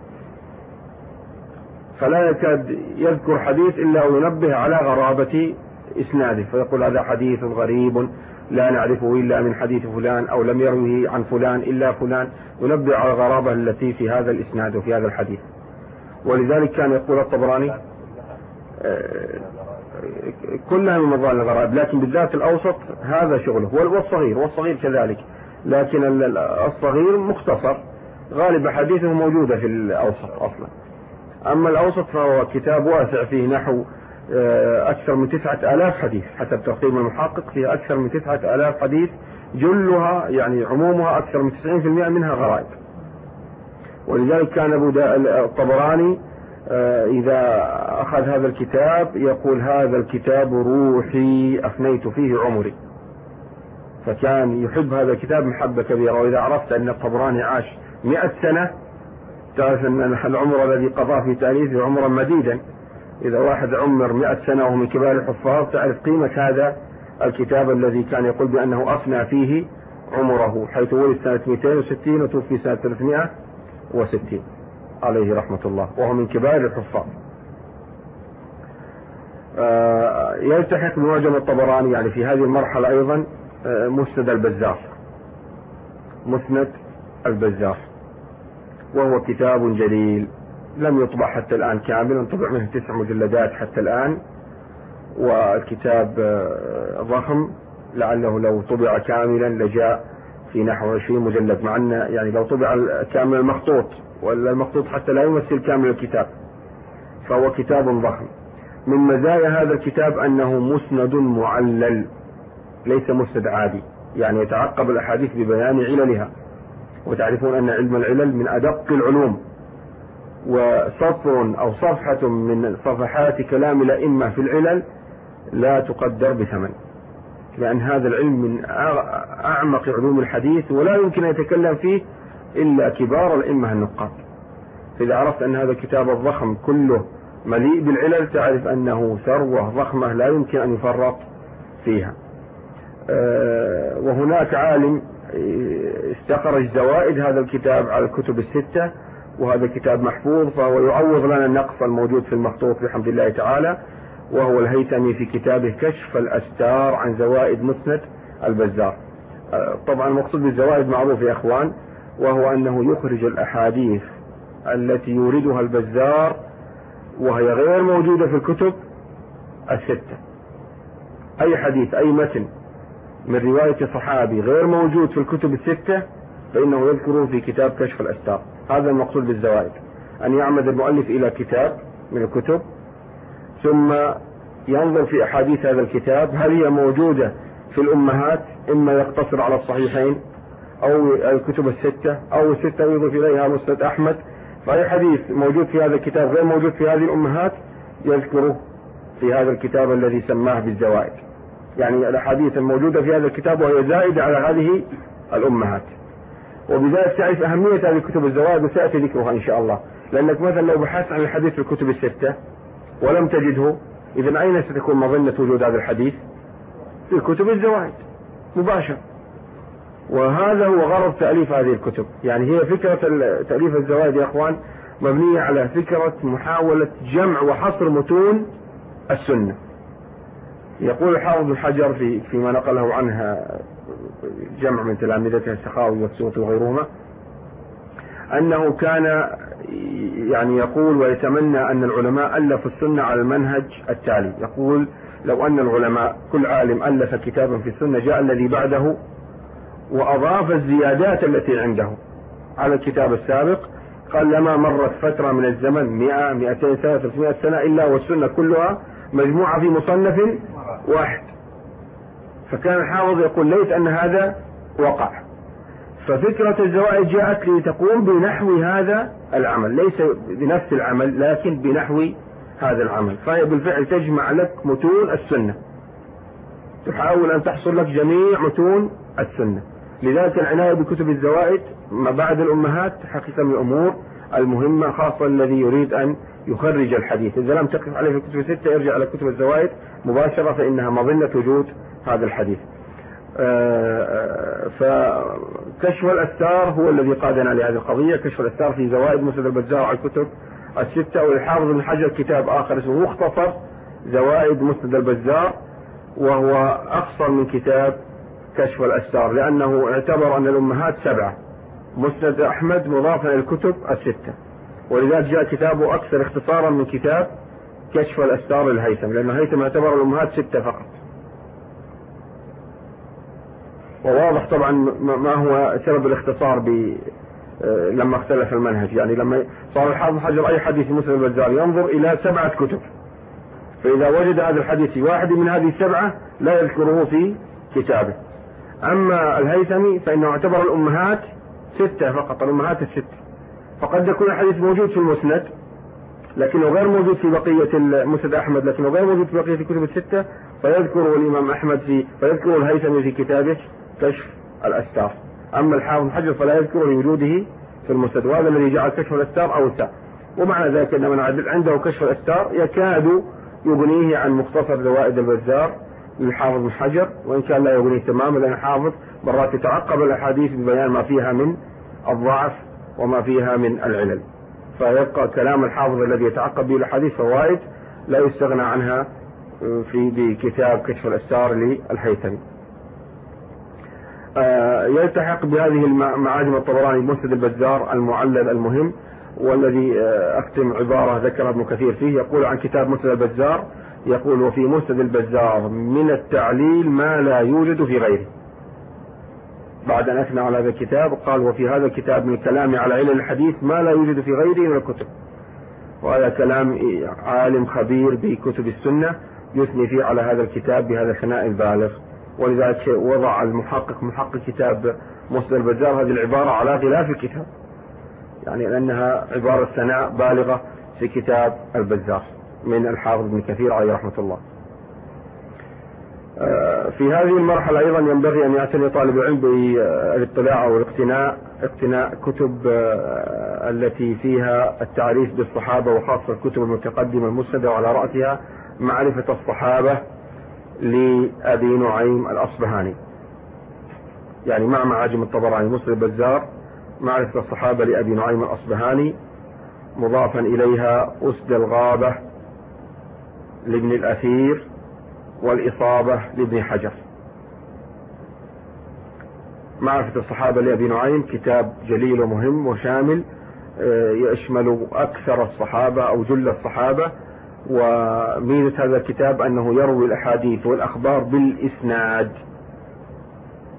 فلا يكاد يذكر حديث إلا وينبه على غرابة إسناده فيقول هذا حديث غريب لا نعرفه إلا من حديث فلان أو لم يروه عن فلان إلا فلان. ينبه على الغرابة التي في هذا الإسناد وفي هذا الحديث. ولذلك كان يقول الطبراني آه، كلها من مظاهر الغرائب لكن بالذات الأوسط هذا شغله والصغير والصغير كذلك لكن الصغير مختصر غالب حديثه موجودة في الأوسط أصلا. أما الأوسط فهو كتاب واسع فيه نحو آه، أكثر من تسعة آلاف حديث حسب تقييم المحقق فيه أكثر من تسعة آلاف حديث جلها يعني عمومها أكثر من 90% منها غرائب. ولذلك كان أبو الطبراني آه، إذا أخذ هذا الكتاب يقول هذا الكتاب روحي أفنيت فيه عمري. فكان يحب هذا الكتاب محبة كبيرة. وإذا عرفت أن الطبراني عاش مئة سنة تعرف أن العمر الذي قضاه في تأليفه عمرا مديدا. إذا واحد عمر مئة سنة وهو من كبار الحفاظ تعرف قيمة هذا الكتاب الذي كان يقول بأنه أفنى فيه عمره حيث ولد سنة 260 وتوفي سنة 360 عليه رحمة الله. وهو من كبار الحفاظ. آه، يلتحق بمعجم الطبراني يعني في هذه المرحلة أيضا آه، مسند البزار. مسند البزار. وهو كتاب جليل. لم يطبع حتى الآن كاملا طبع منه تسع مجلدات حتى الآن. والكتاب آه، ضخم. لعله لو طبع كاملا لجاء في نحو 20 مجلد مع أن يعني لو طبع كامل المخطوط ولا المخطوط حتى لا يمثل كامل الكتاب فهو كتاب ضخم. من مزايا هذا الكتاب أنه مسند معلل ليس مسند عادي يعني يتعقب الأحاديث ببيان عللها. وتعرفون أن علم العلل من أدق العلوم وسطر أو صفحة من صفحات كلام الأئمة في العلل لا تقدر بثمن. لأن هذا العلم من أعمق علوم الحديث ولا يمكن أن يتكلم فيه إلا كبار الأئمة النقاد. إذا عرفت أن هذا الكتاب الضخم كله مليء بالعلل تعرف أنه ثروة ضخمة لا يمكن أن يفرط فيها. آه، وهناك عالم استخرج زوائد هذا الكتاب على الكتب الستة وهذا الكتاب محفوظ فهو يعوض لنا النقص الموجود في المخطوط بحمد الله تعالى. وهو الهيثمي في كتابه كشف الأستار عن زوائد مسند البزار. آه، طبعا المقصود بالزوائد معروف يا أخوان وهو أنه يخرج الأحاديث التي يوردها البزار وهي غير موجودة في الكتب الستة. أي حديث أي متن من رواية صحابي غير موجود في الكتب الستة فإنه يذكره في كتاب كشف الأستار. هذا المقصود بالزوائد. أن يعمد المؤلف إلى كتاب من الكتب ثم ينظر في أحاديث هذا الكتاب هل هي موجودة في الأمهات إما يقتصر على الصحيحين أو الكتب الستة أو الستة يضيف إليها مسند أحمد فأي حديث موجود في هذا الكتاب غير موجود في هذه الأمهات يذكره في هذا الكتاب الذي سماه بالزوائد. يعني الأحاديث الموجودة في هذا الكتاب وهي زائدة على هذه الأمهات. وبذلك تعرف أهمية هذه الكتب الزوائد وسيأتي ذكرها إن شاء الله. لأنك مثلا لو بحثت عن الحديث في الكتب الستة ولم تجده. إذا أين ستكون مظنة وجود هذا الحديث؟ في كتب الزوائد مباشر. وهذا هو غرض تأليف هذه الكتب. يعني هي فكرة تأليف الزوائد يا أخوان مبنية على فكرة محاولة جمع وحصر متون السنة. يقول الحافظ الحجر في فيما نقله عنها جمع من تلامذته السخاوي والسوطي وغيرهما أنه كان يعني يقول ويتمنى أن العلماء ألفوا السنة على المنهج التالي يقول لو أن العلماء كل عالم ألف كتابا في السنة جاء الذي بعده وأضاف الزيادات التي عنده. على الكتاب السابق قال لما مرت فترة من الزمن 100 200 سنة 300 سنة إلا والسنة كلها مجموعة في مصنف واحد. فكان الحافظ يقول ليت أن هذا وقع. ففكرة الزوائد جاءت لتقوم بنحو هذا العمل. ليس بنفس العمل لكن بنحو هذا العمل. فهي بالفعل تجمع لك متون السنة. تحاول أن تحصل لك جميع متون السنة. لذلك العناية بكتب الزوائد ما بعد الأمهات حقيقة من الأمور المهمة خاصة الذي يريد أن يخرج الحديث. إذا لم تقف عليه في الكتب الستة يرجع على كتب الزوائد مباشرة فإنها مظنة وجود هذا الحديث. فكشف الأستار هو الذي قادنا لهذه القضية. كشف الأستار في زوائد مسند البزار على الكتب الستة والحافظ بن حجر كتاب آخر اسمه مختصر زوائد مسند البزار وهو أقصر من كتاب كشف الأستار لأنه اعتبر أن الأمهات سبعة مسند أحمد مضافا إلى الكتب الستة. ولذلك جاء كتابه أكثر اختصارا من كتاب كشف الأستار للهيثم لأن الهيثم اعتبر الأمهات ستة فقط. وواضح طبعا ما هو سبب الاختصار ب آه، لما اختلف المنهج. يعني لما صار الحافظ حجر أي حديث مسلم البزار ينظر إلى سبعة كتب. فإذا وجد هذا الحديث في واحد من هذه السبعة لا يذكره في كتابه. أما الهيثمي فإنه اعتبر الأمهات ستة فقط الأمهات الست. فقد يكون الحديث موجود في المسند لكنه غير موجود في بقية المسند أحمد لكنه غير موجود في بقية الكتب الستة فيذكره الإمام أحمد في فيذكره الهيثمي في كتابه. كشف الأستار. أما الحافظ حجر فلا يذكره لوجوده في المسند وهذا الذي جعل كشف الأستار أوسع. ومعنى ذلك أن من عنده كشف الأستار يكاد يغنيه عن مختصر زوائد البزار للحافظ بن حجر وإن كان لا يغنيه تماما لأن الحافظ مرات يتعقب الأحاديث ببيان ما فيها من الضعف وما فيها من العلل. فيبقى كلام الحافظ الذي يتعقب به الأحاديث فوائد لا يستغنى عنها في بكتاب كشف الأسرار للهيثمي آه، يلتحق بهذه المعاجم الطبراني مسند البزار المعلل المهم والذي آه، أختم عبارة ذكرها ابن كثير فيه. يقول عن كتاب مسند البزار يقول وفي مسند البزار من التعليل ما لا يوجد في غيره. بعد أن أثنى على هذا الكتاب قال وفي هذا الكتاب من الكلام على علم الحديث ما لا يوجد في غيره من الكتب. وهذا كلام عالم خبير بكتب السنة يثني فيه على هذا الكتاب بهذا الثناء البالغ. ولذلك وضع المحقق محقق كتاب مسلم البزار هذه العبارة على غلاف الكتاب. يعني لأنها عبارة ثناء بالغة في كتاب البزار من الحافظ ابن كثير عليه رحمة الله. آه، في هذه المرحلة أيضا ينبغي أن يعتني طالب العلم بالاطلاع أو الاقتناء اقتناء كتب آه، التي فيها التعريف بالصحابة وخاصة الكتب المتقدمة المسندة وعلى رأسها معرفة الصحابة لأبي نعيم الأصبهاني. يعني مع معاجم الطبراني مسلم البزار معرفة الصحابة لأبي نعيم الأصبهاني مضافا إليها أسد الغابة لابن الأثير والإصابة لابن حجر. معرفة الصحابة لأبي نعيم كتاب جليل ومهم وشامل آه، يشمل أكثر الصحابة أو جل الصحابة وميزة هذا الكتاب أنه يروي الأحاديث والأخبار بالإسناد.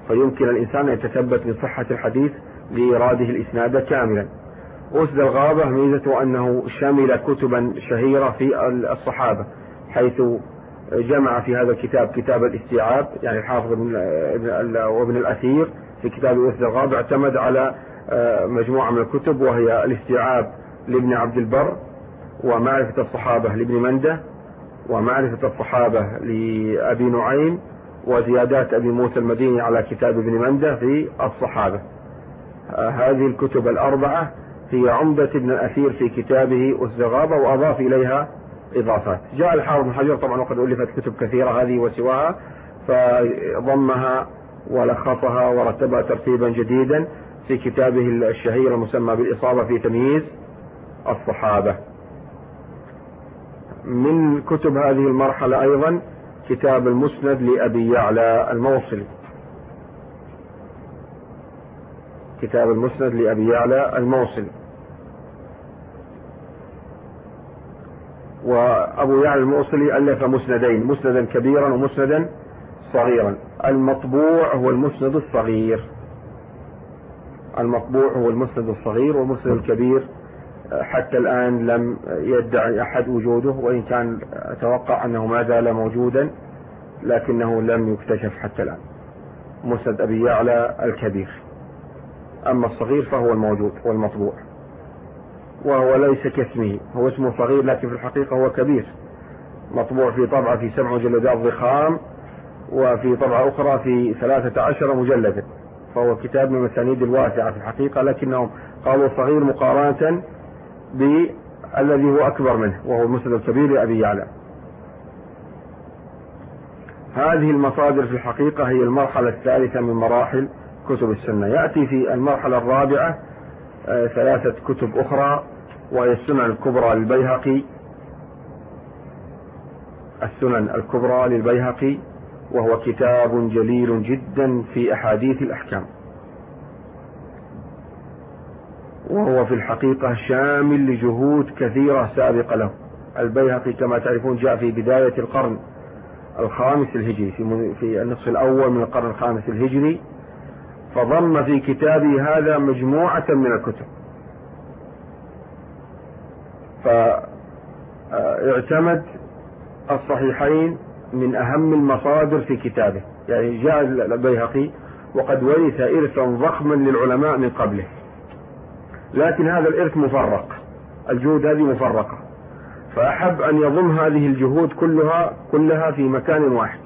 فيمكن الإنسان أن يتثبت من صحة الحديث لإراده الإسناد كاملا. أسد الغابة ميزته أنه شمل كتبا شهيرة في الصحابة حيث جمع في هذا الكتاب كتاب الاستيعاب يعني الحافظ ابن وابن الأثير في كتاب يوسف الغاب اعتمد على آه، مجموعة من الكتب وهي الاستيعاب لابن عبد البر ومعرفة الصحابة لابن منده ومعرفة الصحابة لأبي نعيم وزيادات أبي موسى المديني على كتاب ابن منده في الصحابة. آه، هذه الكتب الأربعة هي عمدة ابن الأثير في كتابه الزغابة وأضاف إليها إضافات. جاء الحافظ بن حجر طبعا وقد ألفت كتب كثيرة هذه وسواها فضمها ولخصها ورتبها ترتيبا جديدا في كتابه الشهير المسمى بالإصابة في تمييز الصحابة. من كتب هذه المرحلة أيضا كتاب المسند لأبي يعلى الموصلي. كتاب المسند لأبي يعلى الموصلي. وأبو يعلى الموصلي ألف مسندين مسندا كبيرا ومسندا صغيرا. المطبوع هو المسند الصغير. المطبوع هو المسند الصغير والمسند الكبير. حتى الآن لم يدعي أحد وجوده وإن كان أتوقع أنه ما زال موجودا لكنه لم يكتشف حتى الآن. مسند أبي يعلى الكبير. أما الصغير فهو الموجود والمطبوع وهو ليس كاسمه. هو اسمه صغير لكن في الحقيقة هو كبير. مطبوع في طبعة في سبع مجلدات ضخام وفي طبعة أخرى في ثلاثة عشر مجلدا فهو كتاب من المسانيد الواسعة في الحقيقة لكنهم قالوا صغير مقارنة بالذي هو أكبر منه وهو المسند الكبير لأبي يعلى. هذه المصادر في الحقيقة هي المرحلة الثالثة من مراحل كتب السنة. يأتي في المرحلة الرابعة آه، ثلاثة كتب أخرى وهي السنن الكبرى للبيهقي. السنن الكبرى للبيهقي وهو كتاب جليل جدا في أحاديث الأحكام. وهو في الحقيقة شامل لجهود كثيرة سابقة له. البيهقي كما تعرفون جاء في بداية القرن الخامس الهجري في في النصف الأول من القرن الخامس الهجري. فضم في كتابه هذا مجموعة من الكتب. فاعتمد الصحيحين من أهم المصادر في كتابه. يعني جاء البيهقي وقد ورث إرثا ضخما للعلماء من قبله. لكن هذا الإرث مفرق. الجهود هذه مفرقة. فأحب أن يضم هذه الجهود كلها كلها في مكان واحد.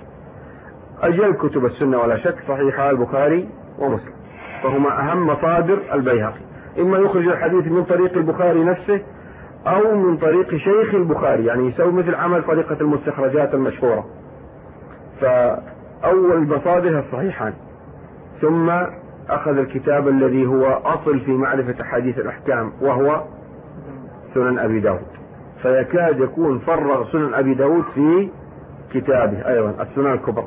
أجل كتب السنة ولا شك صحيح البخاري ومسلم. فهما أهم مصادر البيهقي. إما يخرج الحديث من طريق البخاري نفسه أو من طريق شيخ البخاري يعني يسوي مثل عمل طريقة المستخرجات المشهورة. فأول المصادر الصحيحان. ثم أخذ الكتاب الذي هو أصل في معرفة حديث الأحكام وهو سنن أبي داود. فيكاد يكون فرغ سنن أبي داود في كتابه أيضا السنن الكبرى.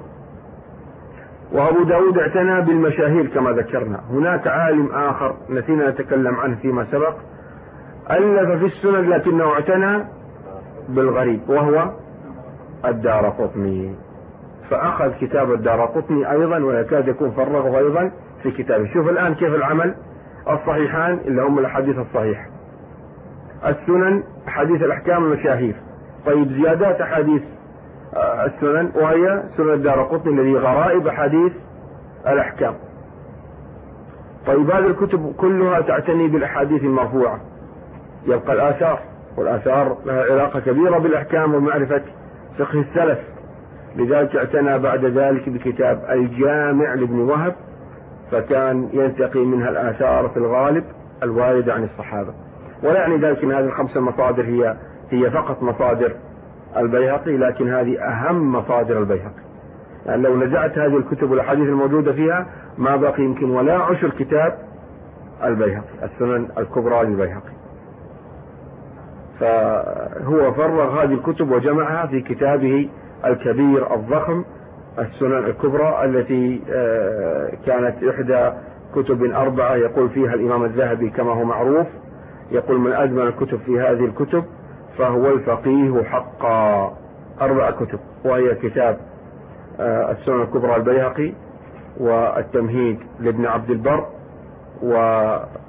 وأبو داود اعتنى بالمشاهير كما ذكرنا. هناك عالم آخر نسينا نتكلم عنه فيما سبق ألف في السنن لكنه اعتنى بالغريب وهو الدار قطني. فأخذ كتاب الدار قطني أيضا ويكاد يكون فرغه أيضا في كتابه. شوف الآن كيف العمل الصحيحان اللي هم الأحاديث الصحيحة. السنن أحاديث الأحكام المشاهير طيب زيادات أحاديث آه، السنن وهي سنن الدار قطني الذي غرائب أحاديث الأحكام. طيب هذه الكتب كلها تعتني بالأحاديث المرفوعة. يبقى الآثار والآثار لها علاقة كبيرة بالأحكام ومعرفة فقه السلف. لذلك اعتنى بعد ذلك بكتاب الجامع لابن وهب فكان ينتقي منها الآثار في الغالب الواردة عن الصحابة. ولا يعني ذلك أن هذه الخمس المصادر هي هي فقط مصادر البيهقي لكن هذه أهم مصادر البيهقي. يعني لو نزعت هذه الكتب والأحاديث الموجودة فيها ما بقي يمكن ولا عشر كتاب البيهقي السنن الكبرى للبيهقي. فهو فرغ هذه الكتب وجمعها في كتابه الكبير الضخم السنن الكبرى التي آه، كانت إحدى كتب أربعة يقول فيها الإمام الذهبي كما هو معروف يقول من أجمل الكتب في هذه الكتب فهو الفقيه حقا. أربع كتب وهي كتاب آه، السنن الكبرى البيهقي والتمهيد لابن عبد البر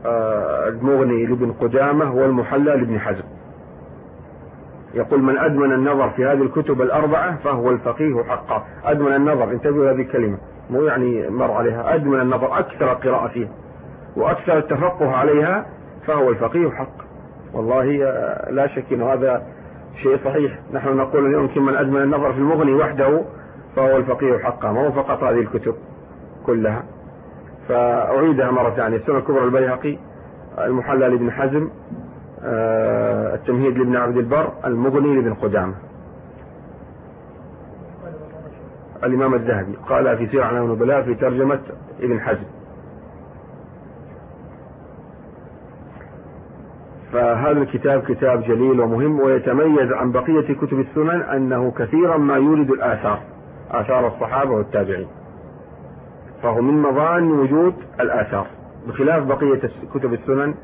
والمغني لابن قدامة والمحلى لابن حزم. يقول من أدمن النظر في هذه الكتب الأربعة فهو الفقيه حقا. أدمن النظر انتبهوا هذه الكلمة. مو يعني مر عليها. أدمن النظر أكثر قراءة فيها. وأكثر التفقه عليها فهو الفقيه حقا والله آه، لا شك أن هذا شيء صحيح. نحن نقول اليوم من أدمن النظر في المغني وحده فهو الفقيه حقا. ما هو فقط هذه الكتب كلها. فأعيدها مرة ثانية. السنة الكبرى البيهقي المحلى لابن حزم التمهيد لابن عبد البر المغني لابن قدامة. الإمام الذهبي. قال في سير علام النبلاء في ترجمة ابن حزم. فهذا الكتاب كتاب جليل ومهم ويتميز عن بقية كتب السنن أنه كثيرا ما يورد الآثار آثار الصحابة والتابعين. فهو من مظان وجود الآثار بخلاف بقية كتب السنن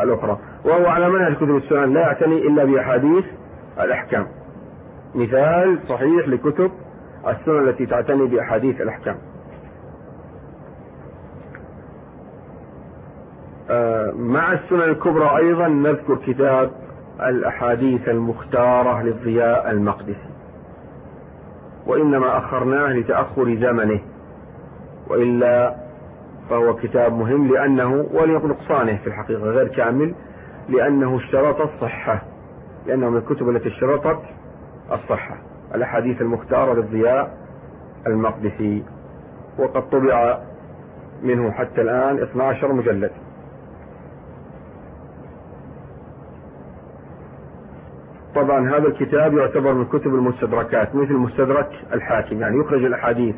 الأخرى. وهو على منهج كتب السنن لا يعتني إلا بأحاديث الأحكام. مثال صحيح لكتب السنن التي تعتني بأحاديث الأحكام. آه، مع السنن الكبرى أيضا نذكر كتاب الأحاديث المختارة للضياء المقدسي. وإنما أخرناه لتأخر زمنه. وإلا فهو كتاب مهم لأنه وليقل نقصانه في الحقيقة غير كامل لأنه اشترط الصحة لأنه من الكتب التي اشترطت الصحة الأحاديث المختارة للضياء المقدسي. وقد طبع منه حتى الآن 12 مجلد. طبعا هذا الكتاب يعتبر من كتب المستدركات مثل مستدرك الحاكم يعني يخرج الأحاديث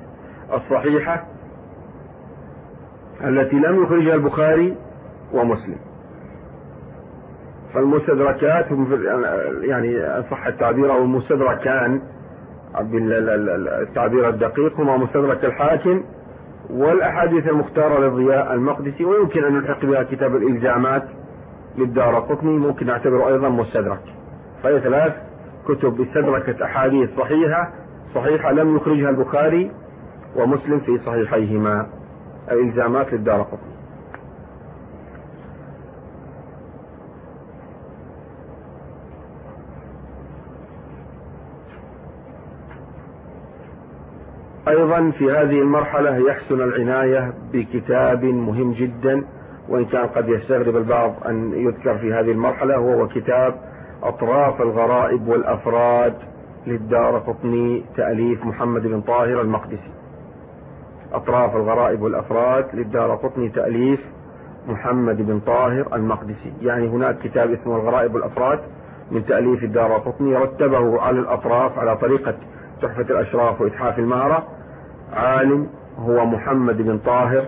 الصحيحة التي لم يخرجها البخاري ومسلم. فالمستدركات يعني صح التعبير أو المستدركان بالتعبير الدقيق هما مستدرك الحاكم والأحاديث المختارة للضياء المقدسي ويمكن أن نلحق بها كتاب الإلزامات للدار قطني ممكن نعتبره أيضا مستدرك. فهي ثلاث كتب استدركت أحاديث صحيحة صحيحة لم يخرجها البخاري ومسلم في صحيحيهما. الإلزامات للدار قطني أيضا في هذه المرحلة يحسن العناية بكتاب مهم جدا وإن كان قد يستغرب البعض أن يذكر في هذه المرحلة وهو كتاب أطراف الغرائب والأفراد للدار قطني تأليف محمد بن طاهر المقدسي. أطراف الغرائب والأفراد للدار قطني تأليف محمد بن طاهر المقدسي. يعني هناك كتاب اسمه الغرائب والأفراد من تأليف الدار قطني رتبه على الأطراف على طريقة تحفة الأشراف وإتحاف المهرة. عالم هو محمد بن طاهر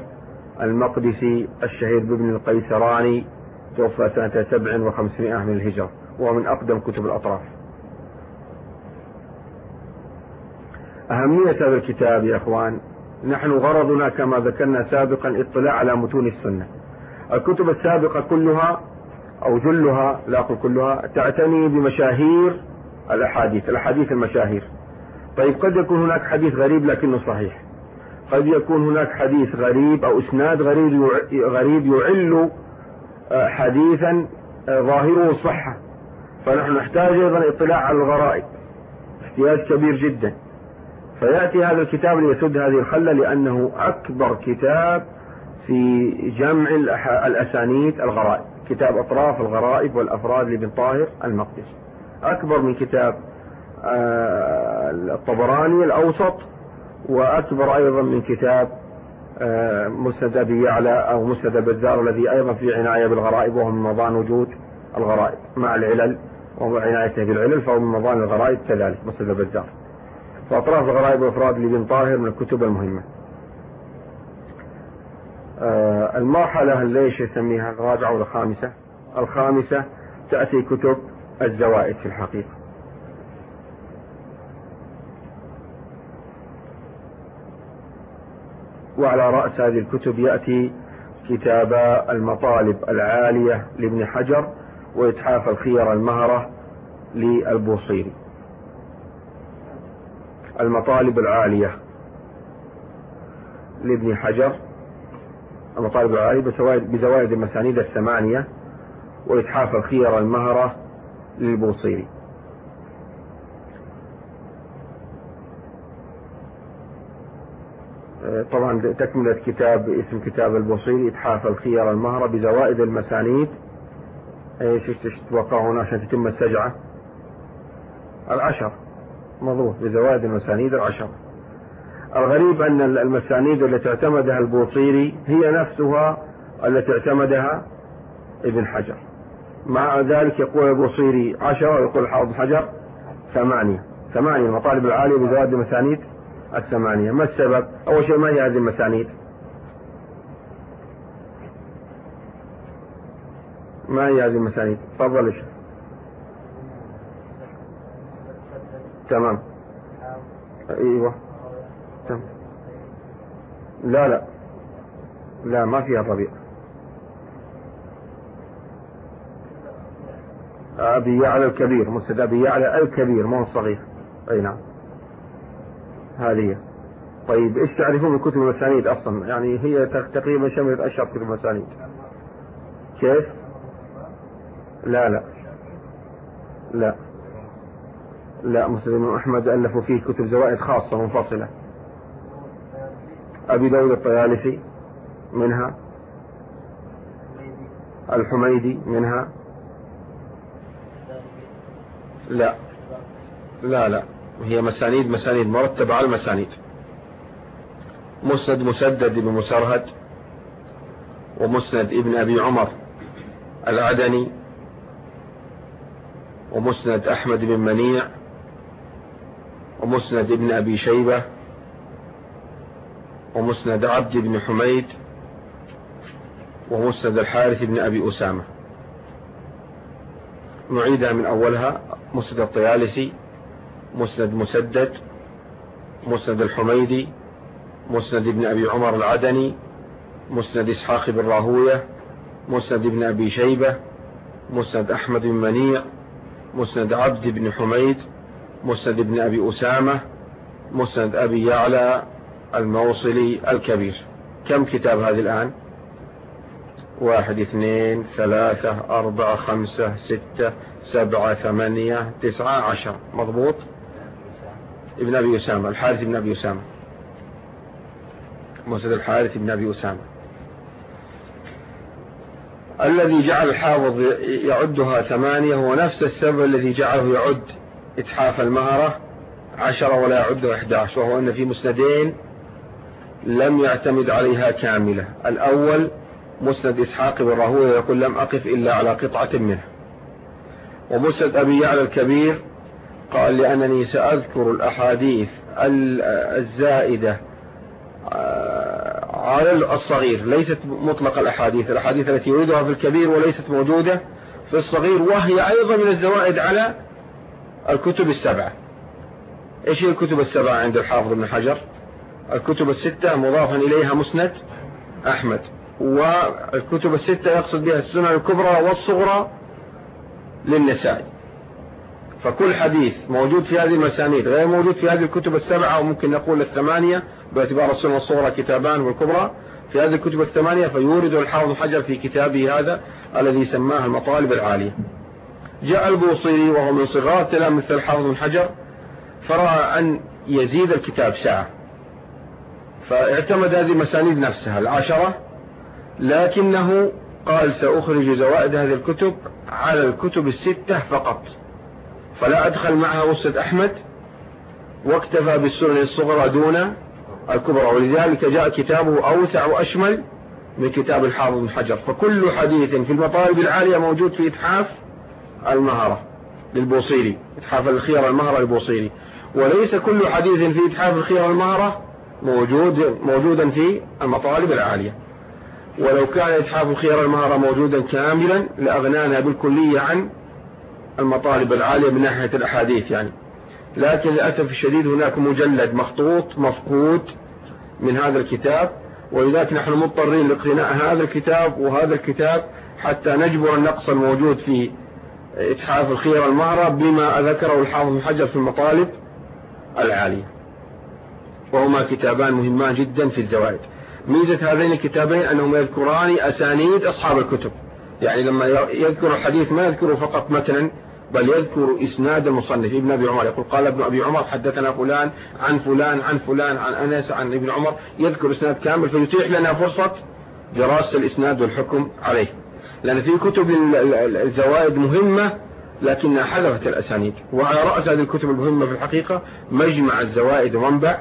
المقدسي الشهير بابن القيسراني توفى سنة سبع وخمسمائة من الهجرة وهو من أقدم كتب الأطراف. أهمية هذا الكتاب يا أخوان نحن غرضنا كما ذكرنا سابقا اطلاع على متون السنة. الكتب السابقة كلها أو جلها لا أقول كلها تعتني بمشاهير الأحاديث الأحاديث المشاهير. طيب قد يكون هناك حديث غريب لكنه صحيح. قد يكون هناك حديث غريب أو إسناد غريب غريب يعل آه، حديثا آه، ظاهره الصحة فنحن نحتاج أيضا اطلاع على الغرائب. احتياج كبير جدا. فيأتي هذا الكتاب ليسد هذه الخلة لأنه أكبر كتاب في جمع الأسانيد الغرائب. كتاب أطراف الغرائب والأفراد لابن طاهر المقدسي. أكبر من كتاب آه، الطبراني الأوسط وأكبر أيضا من كتاب آه، مسند أبي يعلى أو مسند البزار الذي أيضا في عناية بالغرائب وهو من مضان وجود الغرائب مع العلل وعنايته بالعلل فهو من مضان الغرائب كذلك مسند البزار فأطراف الغرائب وإفراد لابن طاهر من الكتب المهمة. آه المرحلة ليش يسميها الرابعة والخامسة؟ الخامسة تأتي كتب الزوائد في الحقيقة. وعلى رأس هذه الكتب يأتي كتاب المطالب العالية لابن حجر وإتحاف الخير المهرة للبوصيري. المطالب العالية لابن حجر. المطالب العالية بزوائد المسانيد الثمانية وإتحاف الخير المهرة للبوصيري. آه، طبعا تكملة كتاب اسم كتاب البوصيري إتحاف الخير المهرة بزوائد المسانيد. إيش تتوقع هنا عشان تتم السجعة؟ العشر. مضبوط بزوائد المسانيد العشر. الغريب أن المسانيد التي اعتمدها البوصيري هي نفسها التي اعتمدها ابن حجر. مع ذلك يقول البوصيري عشرة ويقول حافظ حجر ثمانية. ثمانية. المطالب العالية بزوائد المسانيد الثمانية. ما السبب؟ أول شيء ما هي هذه المسانيد؟ ما هي هذه المسانيد؟ تفضل إيش تمام. أيوه. تمام. لا لا. لا ما فيها الربيع أبي يعلى الكبير مسند أبي يعلى الكبير مو الصغير أي نعم. هذه طيب إيش تعرفون من كتب المسانيد أصلا؟ يعني هي تقريبا شملت اشهر كتب المسانيد. كيف؟ لا لا. لا. لا مسلم أحمد الفوا فيه كتب زوائد خاصة منفصلة. أبي داود الطيالسي منها. الحميدي منها. لا. لا لا. هي مسانيد مسانيد مرتبة على المسانيد. مسند مسدد بن مسرهد ومسند ابن أبي عمر العدني ومسند أحمد بن منيع ومسند ابن أبي شيبة ومسند عبد بن حميد ومسند الحارث بن أبي أسامة. نعيدها من أولها مسند الطيالسي مسند مسدد مسند الحميدي مسند ابن أبي عمر العدني مسند إسحاق بن راهوية مسند ابن أبي شيبة مسند أحمد بن منيع مسند عبد بن حميد مسند ابن أبي أسامة مسند أبي يعلى الموصلي الكبير. كم كتاب هذه الآن؟ واحد اثنين ثلاثة أربعة خمسة ستة سبعة ثمانية تسعة عشر. مضبوط؟ ابن أبي أسامة الحارث بن أبي أسامة. مسند الحارث بن أبي أسامة. الذي جعل الحافظ يعدها ثمانية هو نفس السبب الذي جعله يعد إتحاف المهرة عشرة ولا يعده إحداش وهو أن في مسندين لم يعتمد عليها كاملة. الأول مسند إسحاق بن راهويه يقول لم أقف إلا على قطعة منه. ومسند أبي يعلى الكبير قال لأنني سأذكر الأحاديث الزائدة آه، على الصغير ليست مطلق الأحاديث. الأحاديث التي يريدها في الكبير وليست موجودة في الصغير وهي أيضا من الزوائد على الكتب السبعة. إيش هي الكتب السبعة عند الحافظ ابن حجر؟ الكتب الستة مضافا إليها مسند أحمد والكتب الستة يقصد بها السنن الكبرى والصغرى للنسائي فكل حديث موجود في هذه المسانيد غير موجود في هذه الكتب السبعة وممكن نقول الثمانية باعتبار السنة الصغرى كتابان والكبرى. في هذه الكتب الثمانية فيورد الحافظ حجر في كتابه هذا الذي سماه المطالب العالية. جاء البوصيري وهو من صغار تلاميذ الحافظ بن حجر فرأى أن يزيد الكتاب ساعة. فاعتمد هذه المسانيد نفسها العشرة لكنه قال سأخرج زوائد هذه الكتب على الكتب الستة فقط. فلا أدخل معها مسند أحمد واكتفى بالسنن الصغرى دون الكبرى ولذلك جاء كتابه أوسع وأشمل من كتاب الحافظ بن حجر. فكل حديث في المطالب العالية موجود في إتحاف المهرة للبوصيري إتحاف الخير المهرة للبوصيري وليس كل حديث في إتحاف الخير المهرة موجود موجودا في المطالب العالية. ولو كان إتحاف الخير المهرة موجودا كاملا لأغنانا بالكلية عن المطالب العالية من ناحية الأحاديث يعني. لكن للأسف الشديد هناك مجلد مخطوط مفقود من هذا الكتاب. ولذلك نحن مضطرين لقراءة هذا الكتاب وهذا الكتاب حتى نجبر النقص الموجود في إتحاف الخير المهرة بما ذكره الحافظ بن حجر في المطالب العالية. وهما كتابان مهمان جدا في الزوائد. ميزة هذين الكتابين أنهم يذكران أسانيد أصحاب الكتب. يعني لما يذكر الحديث ما يذكر فقط متنا بل يذكر إسناد المصنف. ابن أبي عمر يقول قال ابن أبي عمر حدثنا فلان عن فلان عن فلان عن أنس عن ابن عمر يذكر إسناد كامل فيتيح لنا فرصة دراسة الإسناد والحكم عليه. لأن في كتب الزوائد مهمة لكنها حذفت الأسانيد. وعلى رأس هذه الكتب المهمة في الحقيقة مجمع الزوائد ومنبع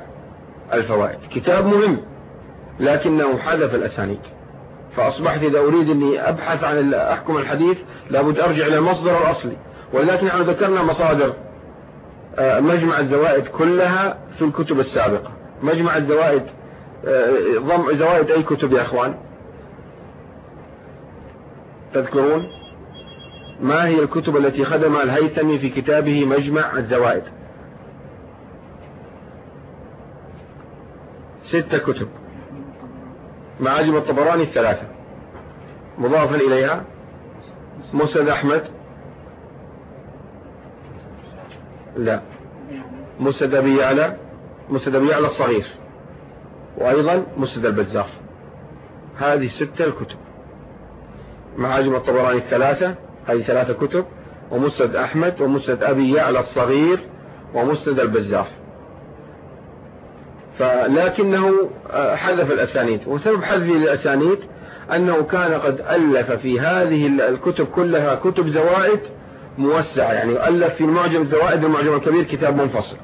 الفوائد. كتاب مهم لكنه حذف الأسانيد. فأصبحت إذا أريد أني أبحث عن أحكم الحديث لابد أرجع إلى المصدر الأصلي. ولكن نحن ذكرنا مصادر آه، مجمع الزوائد كلها في الكتب السابقة. مجمع الزوائد آه، ضم زوائد أي كتب يا أخوان؟ تذكرون؟ ما هي الكتب التي خدمها الهيثمي في كتابه مجمع الزوائد؟ ستة كتب. معاجم الطبراني الثلاثة. مضافا إليها مسند أحمد. لا. مسند أبي يعلى. مسند أبي يعلى الصغير. وأيضا مسند البزار هذه ستة الكتب. معاجم الطبراني الثلاثة هذه ثلاثة كتب ومسند أحمد ومسند أبي يعلى الصغير ومسند البزار فلكنه آه، حذف الأسانيد. وسبب حذفه للأسانيد أنه كان قد ألف في هذه الكتب كلها كتب زوائد موسعة يعني ألف في معجم الزوائد المعجم الكبير كتاب منفصل.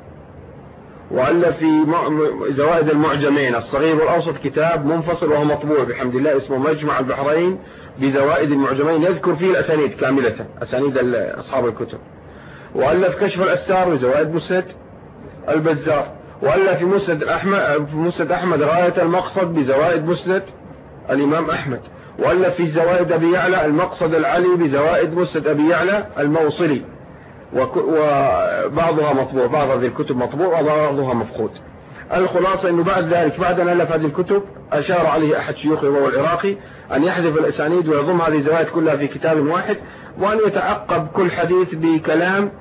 وألف في زوائد المعجمين. الصغير والأوسط كتاب منفصل وهو مطبوع بحمد الله اسمه مجمع البحرين بزوائد المعجمين. يذكر فيه الأسانيد كاملة أسانيد أصحاب الكتب. وألف كشف الأستار بزوائد مسند البزار. وألف في مسند أحمد مسند أحمد راية المقصد بزوائد مسند الإمام أحمد. وألف في زوائد أبي يعلى المقصد العلي بزوائد مسند أبي يعلى الموصلي. وبعضها مطبوع بعض هذه الكتب مطبوع وبعضها مفقود. الخلاصة أنه بعد ذلك بعد أن ألف هذه الكتب أشار عليه أحد شيوخه وهو العراقي أن يحذف الأسانيد ويضم هذه الزوائد كلها في كتاب واحد وأن يتعقب كل حديث بكلام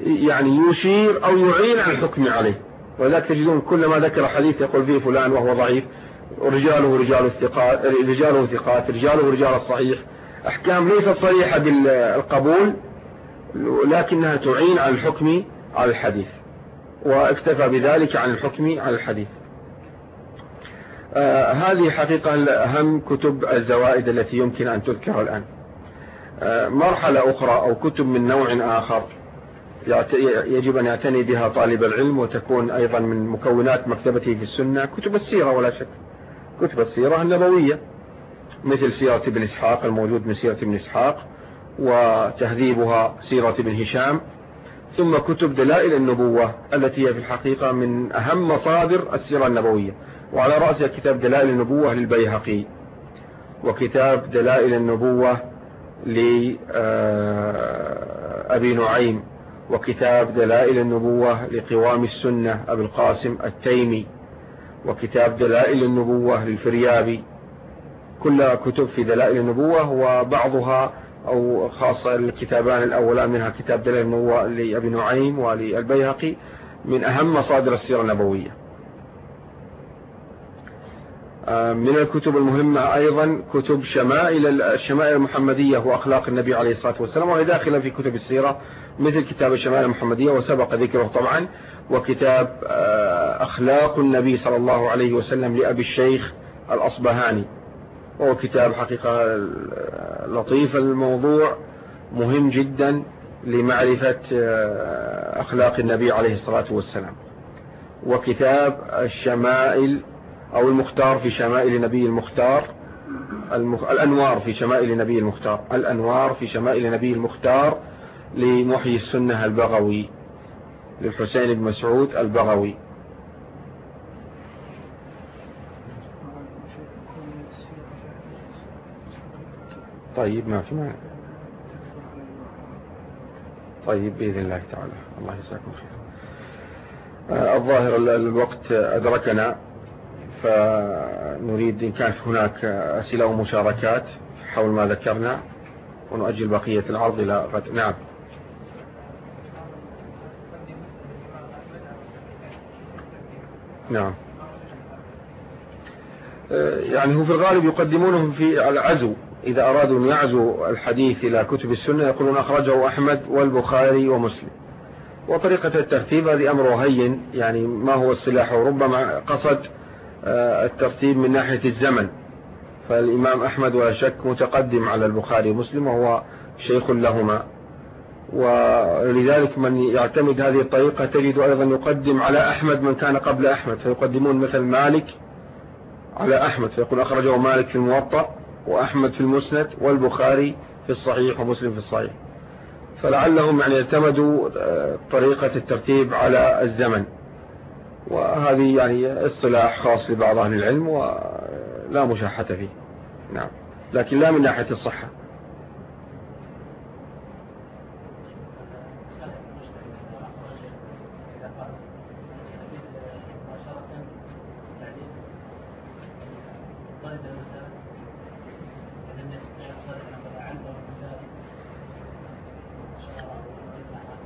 يعني يشير أو يعين عن الحكم عليه. ولذلك تجدون كلما ذكر حديث يقول فيه فلان وهو ضعيف رجاله رجال الثقات رجاله ثقات رجاله رجال الصحيح. أحكام ليست صريحة بالقبول لكنها تعين على الحكم على الحديث واكتفى بذلك عن الحكم على الحديث. آه هذه حقيقة أهم كتب الزوائد التي يمكن أن تذكر الآن. آه مرحلة أخرى أو كتب من نوع آخر يجب أن يعتني بها طالب العلم وتكون أيضا من مكونات مكتبته في السنة كتب السيرة ولا شك. كتب السيرة النبوية مثل سيرة ابن إسحاق الموجود من سيرة ابن إسحاق. وتهذيبها سيرة ابن هشام ثم كتب دلائل النبوة التي هي في الحقيقة من أهم مصادر السيرة النبوية. وعلى رأسها كتاب دلائل النبوة للبيهقي. وكتاب دلائل النبوة لأبي نعيم. وكتاب دلائل النبوة لقوام السنة أبي القاسم التيمي. وكتاب دلائل النبوة للفريابي. كلها كتب في دلائل النبوة وبعضها أو خاصة الكتابان الأولان منها كتاب دلائل النبوة لأبي نعيم وللبيهقي من أهم مصادر السيرة النبوية. آه، من الكتب المهمة أيضا كتب شمائل الشمائل المحمدية وأخلاق النبي عليه الصلاة والسلام وهي داخلة في كتب السيرة مثل كتاب الشمائل المحمدية وسبق ذكره طبعا وكتاب آه، أخلاق النبي صلى الله عليه وسلم لأبي الشيخ الأصبهاني. وهو كتاب حقيقة لطيف الموضوع مهم جدا لمعرفة آه، أخلاق النبي عليه الصلاة والسلام. وكتاب الشمائل أو المختار في شمائل نبي المختار المخ... الأنوار في شمائل نبي المختار الأنوار في شمائل نبي المختار لمحيي السنة البغوي للحسين بن مسعود البغوي. طيب ما في معنى طيب بإذن الله تعالى. الله يجزاكم خير. آه، الظاهر الوقت أدركنا فنريد إن كانت هناك أسئلة ومشاركات حول ما ذكرنا ونؤجل بقية العرض إلى غد نعم. نعم. آه، يعني هو في الغالب يقدمونهم في العزو. إذا أرادوا أن يعزوا الحديث إلى كتب السنة يقولون أخرجه أحمد والبخاري ومسلم. وطريقة الترتيب هذه أمر هين يعني ما هو السلاح وربما قصد آه، الترتيب من ناحية الزمن. فالإمام أحمد ولا شك متقدم على البخاري ومسلم وهو شيخ لهما. ولذلك من يعتمد هذه الطريقة تجد أيضا يقدم على أحمد من كان قبل أحمد. فيقدمون مثل مالك على أحمد فيقول أخرجه مالك في الموطأ. وأحمد في المسند والبخاري في الصحيح ومسلم في الصحيح. فلعلهم يعني اعتمدوا آه، طريقة الترتيب على الزمن. وهذه يعني اصطلاح خاص لبعض أهل العلم ولا مشاحة فيه. نعم. لكن لا من ناحية الصحة.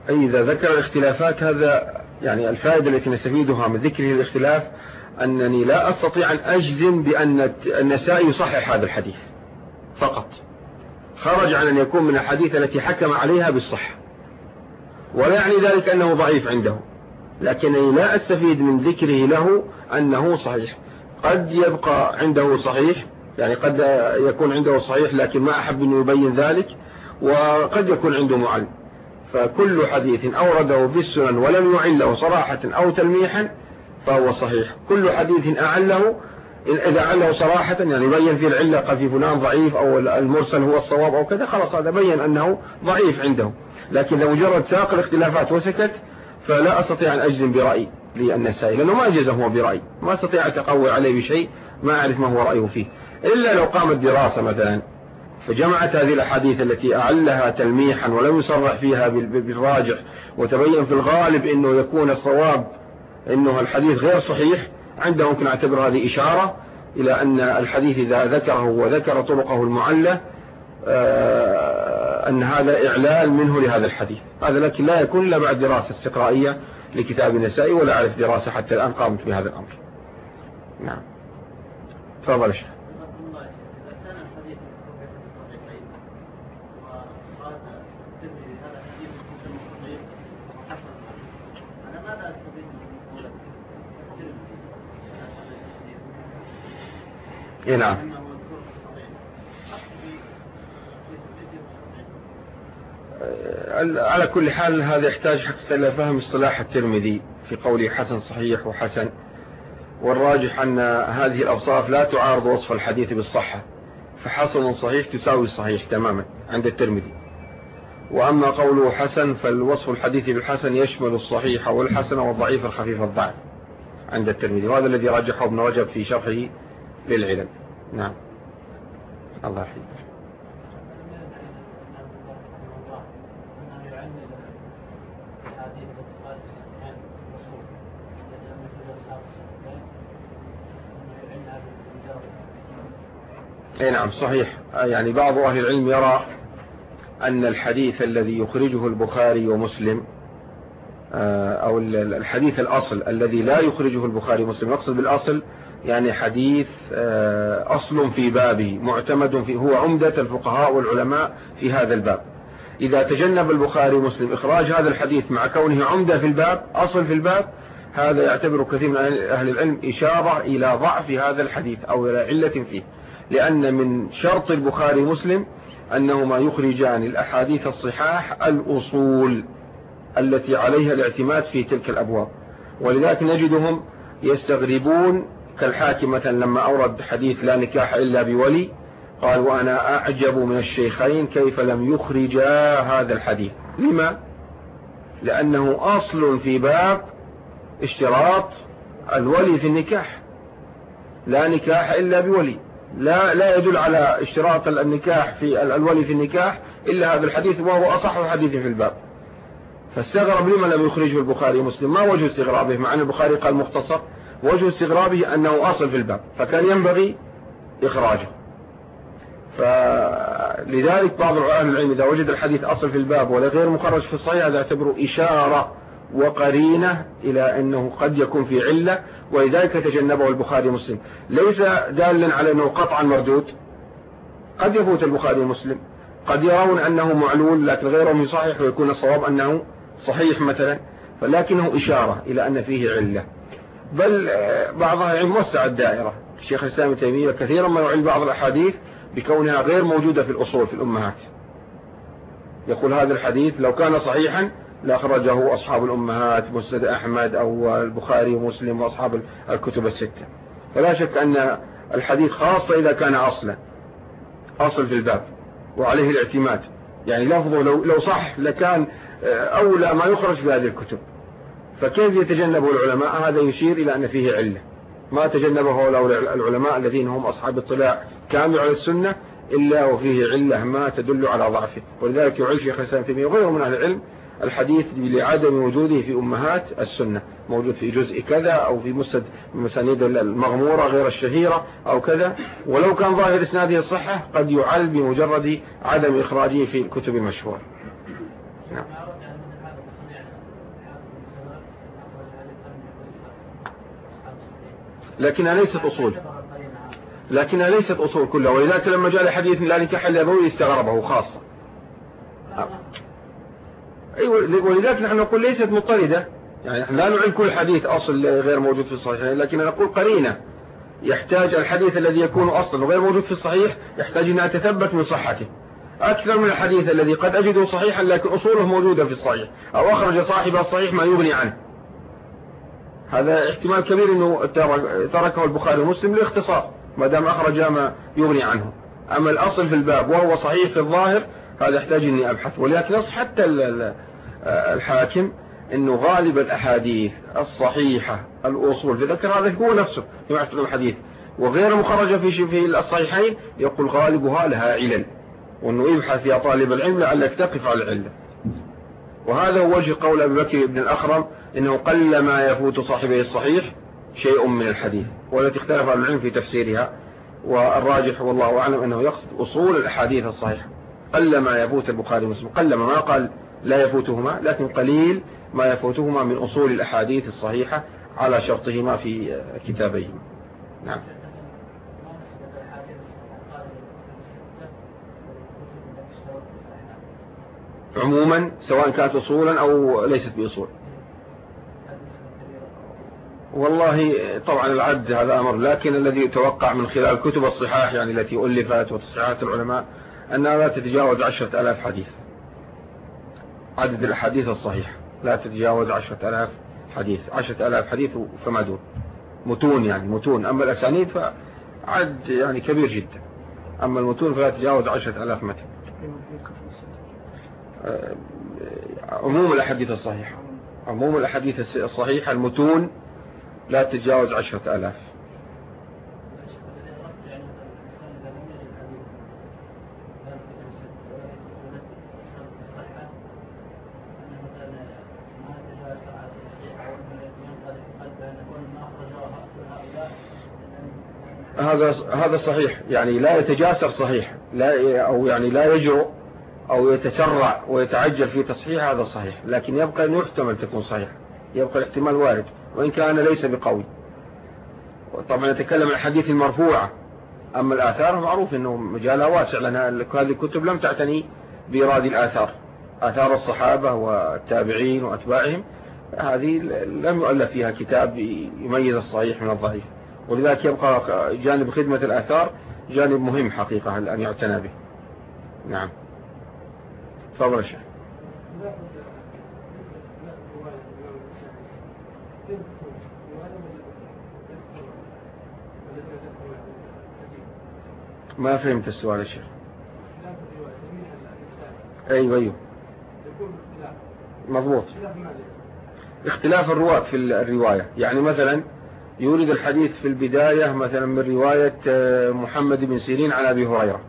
أي إذا ذكر الاختلافات هذا يعني الفائدة التي نستفيدها من ذكره الاختلاف أنني لا أستطيع أن أجزم بأن النسائي يصحح هذا الحديث فقط. خرج عن أن يكون من الحديث التي حكم عليها بالصحة. ولا يعني ذلك أنه ضعيف عنده. لكنني لا أستفيد من ذكره له أنه صحيح. قد يبقى عنده صحيح يعني قد يكون عنده صحيح لكن ما أحب أن يبين ذلك وقد يكون عنده معلم. فكل حديث أورده في السنن ولم يعله صراحة أو تلميحا فهو صحيح. كل حديث أعله إذا أعله صراحة يعني بين في العلة قال في فلان ضعيف أو المرسل هو الصواب أو كذا خلاص هذا بين أنه ضعيف عنده. لكن لو مجرد ساق الاختلافات وسكت فلا أستطيع أن أجزم برأي للنسائي لأنه ما أجزه هو برأي. ما أستطيع أن أتقوى عليه بشيء ما أعرف ما هو رأيه فيه. إلا لو قامت دراسة مثلا فجمعت هذه الأحاديث التي أعلها تلميحا ولم يصرح فيها بالراجع وتبين في الغالب أنه يكون الصواب أنه الحديث غير صحيح. عنده ممكن أعتبر هذه إشارة إلى أن الحديث إذا ذكره وذكر طرقه المعلة آه، أن هذا إعلال منه لهذا الحديث. هذا لكن لا يكون إلا بعد دراسة استقرائية لكتاب النسائي ولا أعرف دراسة حتى الآن قامت بهذا الأمر. نعم. تفضل الشيخ إي نعم. على كل حال هذا يحتاج حتى إلى فهم اصطلاح الترمذي في قوله حسن صحيح وحسن والراجح أن هذه الأوصاف لا تعارض وصف الحديث بالصحة فحسن صحيح تساوي الصحيح تماما عند الترمذي. وأما قوله حسن فالوصف الحديث بالحسن يشمل الصحيح والحسن والضعيف الخفيف الضعف عند الترمذي وهذا الذي رجحه ابن رجب في شرحه للعلل نعم. الله يحييك أي نعم صحيح. يعني بعض أهل العلم يرى أن الحديث الذي يخرجه البخاري ومسلم آه، أو الحديث الأصل الذي لا يخرجه البخاري ومسلم نقصد بالأصل يعني حديث آه، أصل في بابه معتمد في هو عمدة الفقهاء والعلماء في هذا الباب. إذا تجنب البخاري ومسلم إخراج هذا الحديث مع كونه عمدة في الباب أصل في الباب هذا يعتبر كثير من أهل العلم إشارة إلى ضعف هذا الحديث أو إلى علة فيه. لأن من شرط البخاري ومسلم أنهما يخرجان الأحاديث الصحاح الأصول التي عليها الاعتماد في تلك الأبواب. ولذلك نجدهم يستغربون كالحاكم مثلا لما أورد حديث لا نكاح إلا بولي قال وأنا أعجب من الشيخين كيف لم يخرجا هذا الحديث. لما؟ لأنه أصل في باب اشتراط الولي في النكاح. لا نكاح إلا بولي. لا لا يدل على اشتراط النكاح في الولي في النكاح إلا هذا الحديث وهو أصح حديث في الباب. فاستغرب لما لم يخرجه البخاري ومسلم. ما وجه استغرابه مع أن البخاري قال مختصر. وجه استغرابه أنه أصل في الباب فكان ينبغي إخراجه. فلذلك بعض أهل العلم إذا وجد الحديث أصل في الباب ولا غير مخرج في الصحيح هذا يعتبره إشارة وقرينة إلى أنه قد يكون في علة ولذلك تجنبه البخاري ومسلم. ليس دالا على أنه قطعا مردود. قد يفوت البخاري ومسلم. قد يرون أنه معلول لكن غيرهم يصحح ويكون الصواب أنه صحيح مثلا فلكنه إشارة إلى أن فيه علة. بل بعضها يعني موسع الدائرة. الشيخ الإسلام تيمية كثيرا ما يعل بعض الأحاديث بكونها غير موجودة في الأصول في الأمهات. يقول هذا الحديث لو كان صحيحا لأخرجه أصحاب الأمهات مسند أحمد أو البخاري ومسلم وأصحاب الكتب الستة. فلا شك أن الحديث خاصة إذا كان أصلا أصل في الباب وعليه الاعتماد. يعني لفظه لو, لو صح لكان أولى ما يخرج في هذه الكتب. فكيف يتجنبه العلماء؟ هذا يشير إلى أن فيه علة. ما تجنبه العلماء الذين هم أصحاب اطلاع كامل على السنة إلا وفيه علة ما تدل على ضعفه. ولذلك يعيش شيخ الإسلام تيمية وغيره من أهل العلم الحديث لعدم وجوده في أمهات السنة. موجود في جزء كذا أو في مسد مسانيد المغمورة غير الشهيرة أو كذا. ولو كان ظاهر إسناده الصحة قد يعل بمجرد عدم إخراجه في الكتب المشهورة. نعم. لكنها ليست أصول. لكنها ليست أصول كلها. ولذلك لما جاء الحديث لا نكاح إلا استغربه خاصة. ولذلك نحن نقول ليست مضطردة. يعني نحن لا نعين كل حديث أصل غير موجود في الصحيح لكن نقول قرينة. يحتاج الحديث الذي يكون أصلا وغير موجود في الصحيح يحتاج أن أتثبت من صحته. أكثر من الحديث الذي قد أجده صحيحا لكن أصوله موجودة في الصحيح. أو أخرج صاحب الصحيح ما يغني عنه. هذا احتمال كبير أنه تركه البخاري ومسلم لاختصار ما دام أخرج ما يغني عنه. أما الأصل في الباب وهو صحيح في الظاهر هذا يحتاج أني أبحث. ولكن نص حتى الحاكم أنه غالب الأحاديث الصحيحة الأصول في ذكر هذا هو نفسه في الحديث. وغير مخرجة في في الصحيحين يقول غالبها لها علل. وأنه يبحث يا طالب العلم لعلك تقف على العلة. وهذا هو وجه قول أبي بكر بن الأخرم إنه قل ما يفوت صاحبه الصحيح شيء من الحديث والتي اختلف العلم في تفسيرها والراجح والله أعلم أنه يقصد أصول الأحاديث الصحيحة. قل ما يفوت البخاري ومسلم قل ما قال لا يفوتهما لكن قليل ما يفوتهما من أصول الأحاديث الصحيحة على شرطهما في كتابيهما. نعم. عموما سواء كانت أصولا أو ليست بأصول. والله طبعا العد هذا أمر لكن الذي يتوقع من خلال كتب الصحاح يعني التي ألفت وتصحيحات العلماء أنها لا تتجاوز عشرة ألاف حديث. عدد الأحاديث الصحيحة لا تتجاوز عشرة ألاف حديث. عشرة ألاف حديث فما دون. متون يعني متون. أما الأسانيد فعد يعني كبير جدا. أما المتون فلا تتجاوز عشرة ألاف متن. آه، عموم الأحاديث الصحيحة. عموم الأحاديث الصحيحة المتون لا تتجاوز عشرة ألاف. هذا هذا صحيح. يعني لا يتجاسر صحيح. لا أو يعني لا يجرؤ أو يتسرع ويتعجل في تصحيح هذا صحيح. لكن يبقى ان يحتمل تكون صحيح. يبقى الاحتمال وارد. وإن كان ليس بقوي. طبعا نتكلم عن الحديث المرفوعة أما الآثار معروف إنه مجالها واسع لنا هذه الكتب لم تعتني بإيراد الآثار. آثار الصحابة والتابعين وأتباعهم هذه لم يؤلف فيها كتاب يميز الصحيح من الضعيف. ولذلك يبقى جانب خدمة الآثار جانب مهم حقيقة أن يعتنى به. نعم. تفضل الشيخ ما فهمت السؤال يا شيخ. أيوه أيوه. مضبوط. اختلاف الرواة في الرواية. يعني مثلا يورد الحديث في البداية مثلا من رواية آه، محمد بن سيرين عن أبي هريرة.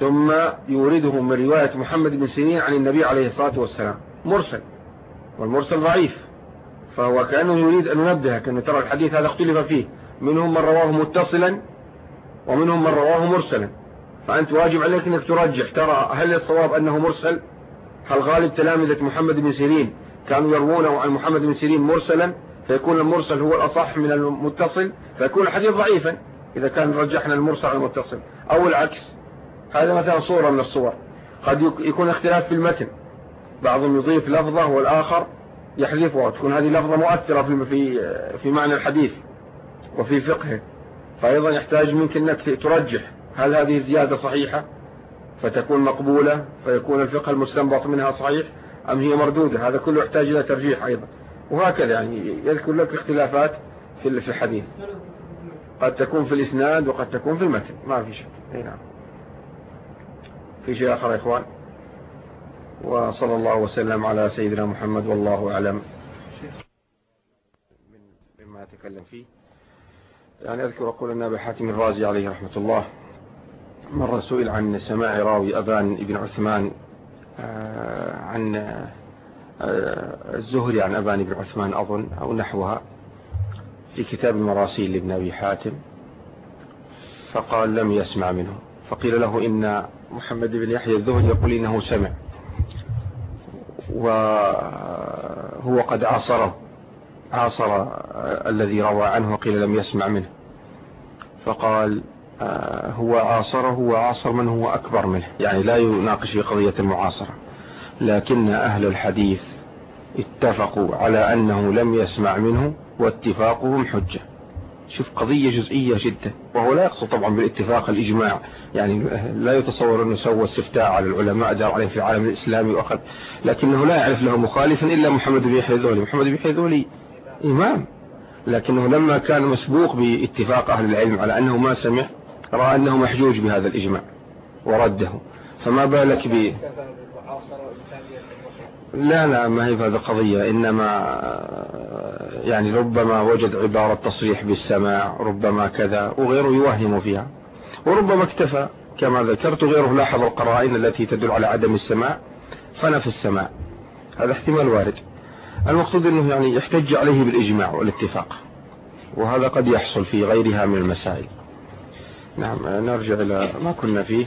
ثم يورده من رواية محمد بن سيرين عن النبي عليه الصلاة والسلام. مرسل. والمرسل ضعيف. فهو كأنه يريد أن ينبهك أن ترى الحديث هذا اختلف فيه. منهم من رواه متصلا ومنهم من رواه مرسلا. فأنت واجب عليك أنك ترجح. ترى هل الصواب أنه مرسل؟ هل غالب تلامذة محمد بن سيرين كانوا يروونه عن محمد بن سيرين مرسلا فيكون المرسل هو الأصح من المتصل فيكون الحديث ضعيفا إذا كان رجحنا المرسل على المتصل. أو العكس هذا مثلا صورة من الصور. قد يكون اختلاف في المتن. بعضهم يضيف لفظة والآخر يحذفها وتكون هذه لفظة مؤثرة في في في معنى الحديث وفي فقهه. فأيضا يحتاج منك أنك ترجح هل هذه الزيادة صحيحة فتكون مقبولة فيكون الفقه المستنبط منها صحيح أم هي مردودة. هذا كله يحتاج إلى ترجيح أيضا. وهكذا يعني يذكر لك اختلافات في الحديث. قد تكون في الإسناد وقد تكون في المتن. ما في شيء أي نعم. في شيء آخر يا إخوان؟ وصلى الله وسلم على سيدنا محمد والله أعلم. مما أتكلم فيه. يعني أذكر قول النبي حاتم الرازي عليه رحمة الله مرة سئل عن سماع راوي أبان ابن عثمان آه، عن آه، الزهري عن أبان بن عثمان أظن أو نحوها في كتاب المراسيل لابن أبي حاتم فقال لم يسمع منه. فقيل له إن محمد بن يحيى الزهري يقول إنه سمع. وهو قد عاصره عاصر الذي روى عنه وقيل لم يسمع منه. فقال آه، هو عاصره وعاصر من هو أكبر منه. يعني لا يناقش في قضية المعاصرة. لكن أهل الحديث اتفقوا على أنه لم يسمع منه واتفاقهم حجة. شوف قضية جزئية جدا وهو لا يقصد طبعا بالاتفاق الإجماع. يعني لا يتصور أنه سوى استفتاء على العلماء دار عليه في العالم الإسلامي وأخذ لكنه لا يعرف له مخالفا إلا محمد بن يحيى ذولي محمد بن يحيى ذولي إمام لكنه لما كان مسبوق باتفاق أهل العلم على أنه ما سمع رأى أنه محجوج بهذا الإجماع ورده. فما بالك ب لا لا ما هي هذا قضية إنما يعني ربما وجد عبارة تصريح بالسماع ربما كذا وغيره يوهم فيها. وربما اكتفى كما ذكرت غيره لاحظ القرائن التي تدل على عدم السماع فنفى السماع. هذا احتمال وارد. المقصود أنه يعني يحتج عليه بالإجماع والاتفاق وهذا قد يحصل في غيرها من المسائل. نعم نرجع إلى ما كنا فيه.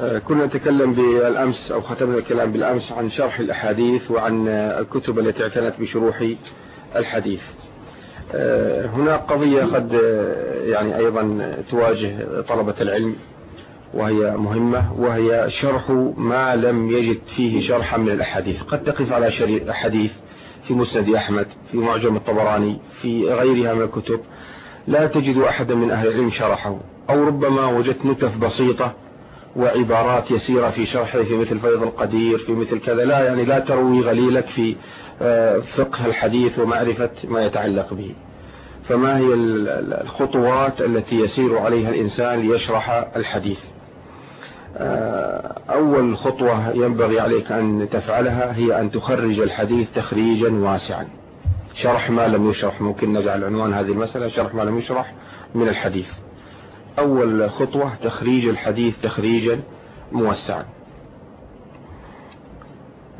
كنا نتكلم بالأمس أو ختمنا الكلام بالأمس عن شرح الأحاديث وعن الكتب التي اعتنت بشروح الحديث. آه، هناك قضية قد آه، يعني أيضا تواجه طلبة العلم وهي مهمة وهي شرح ما لم يجد فيه شرحا من الأحاديث. قد تقف على حديث في مسند أحمد في معجم الطبراني في غيرها من الكتب. لا تجد أحدا من أهل العلم شرحه أو ربما وجدت نتف بسيطة وعبارات يسيرة في شرحه في مثل فيض القدير في مثل كذا. لا يعني لا تروي غليلك في آه، فقه الحديث ومعرفة ما يتعلق به. فما هي الخطوات التي يسير عليها الإنسان ليشرح الحديث؟ آه، أول خطوة ينبغي عليك أن تفعلها هي أن تخرج الحديث تخريجا واسعا. شرح ما لم يشرح ممكن نجعل عنوان هذه المسألة شرح ما لم يشرح من الحديث. أول خطوة تخريج الحديث تخريجا موسعا.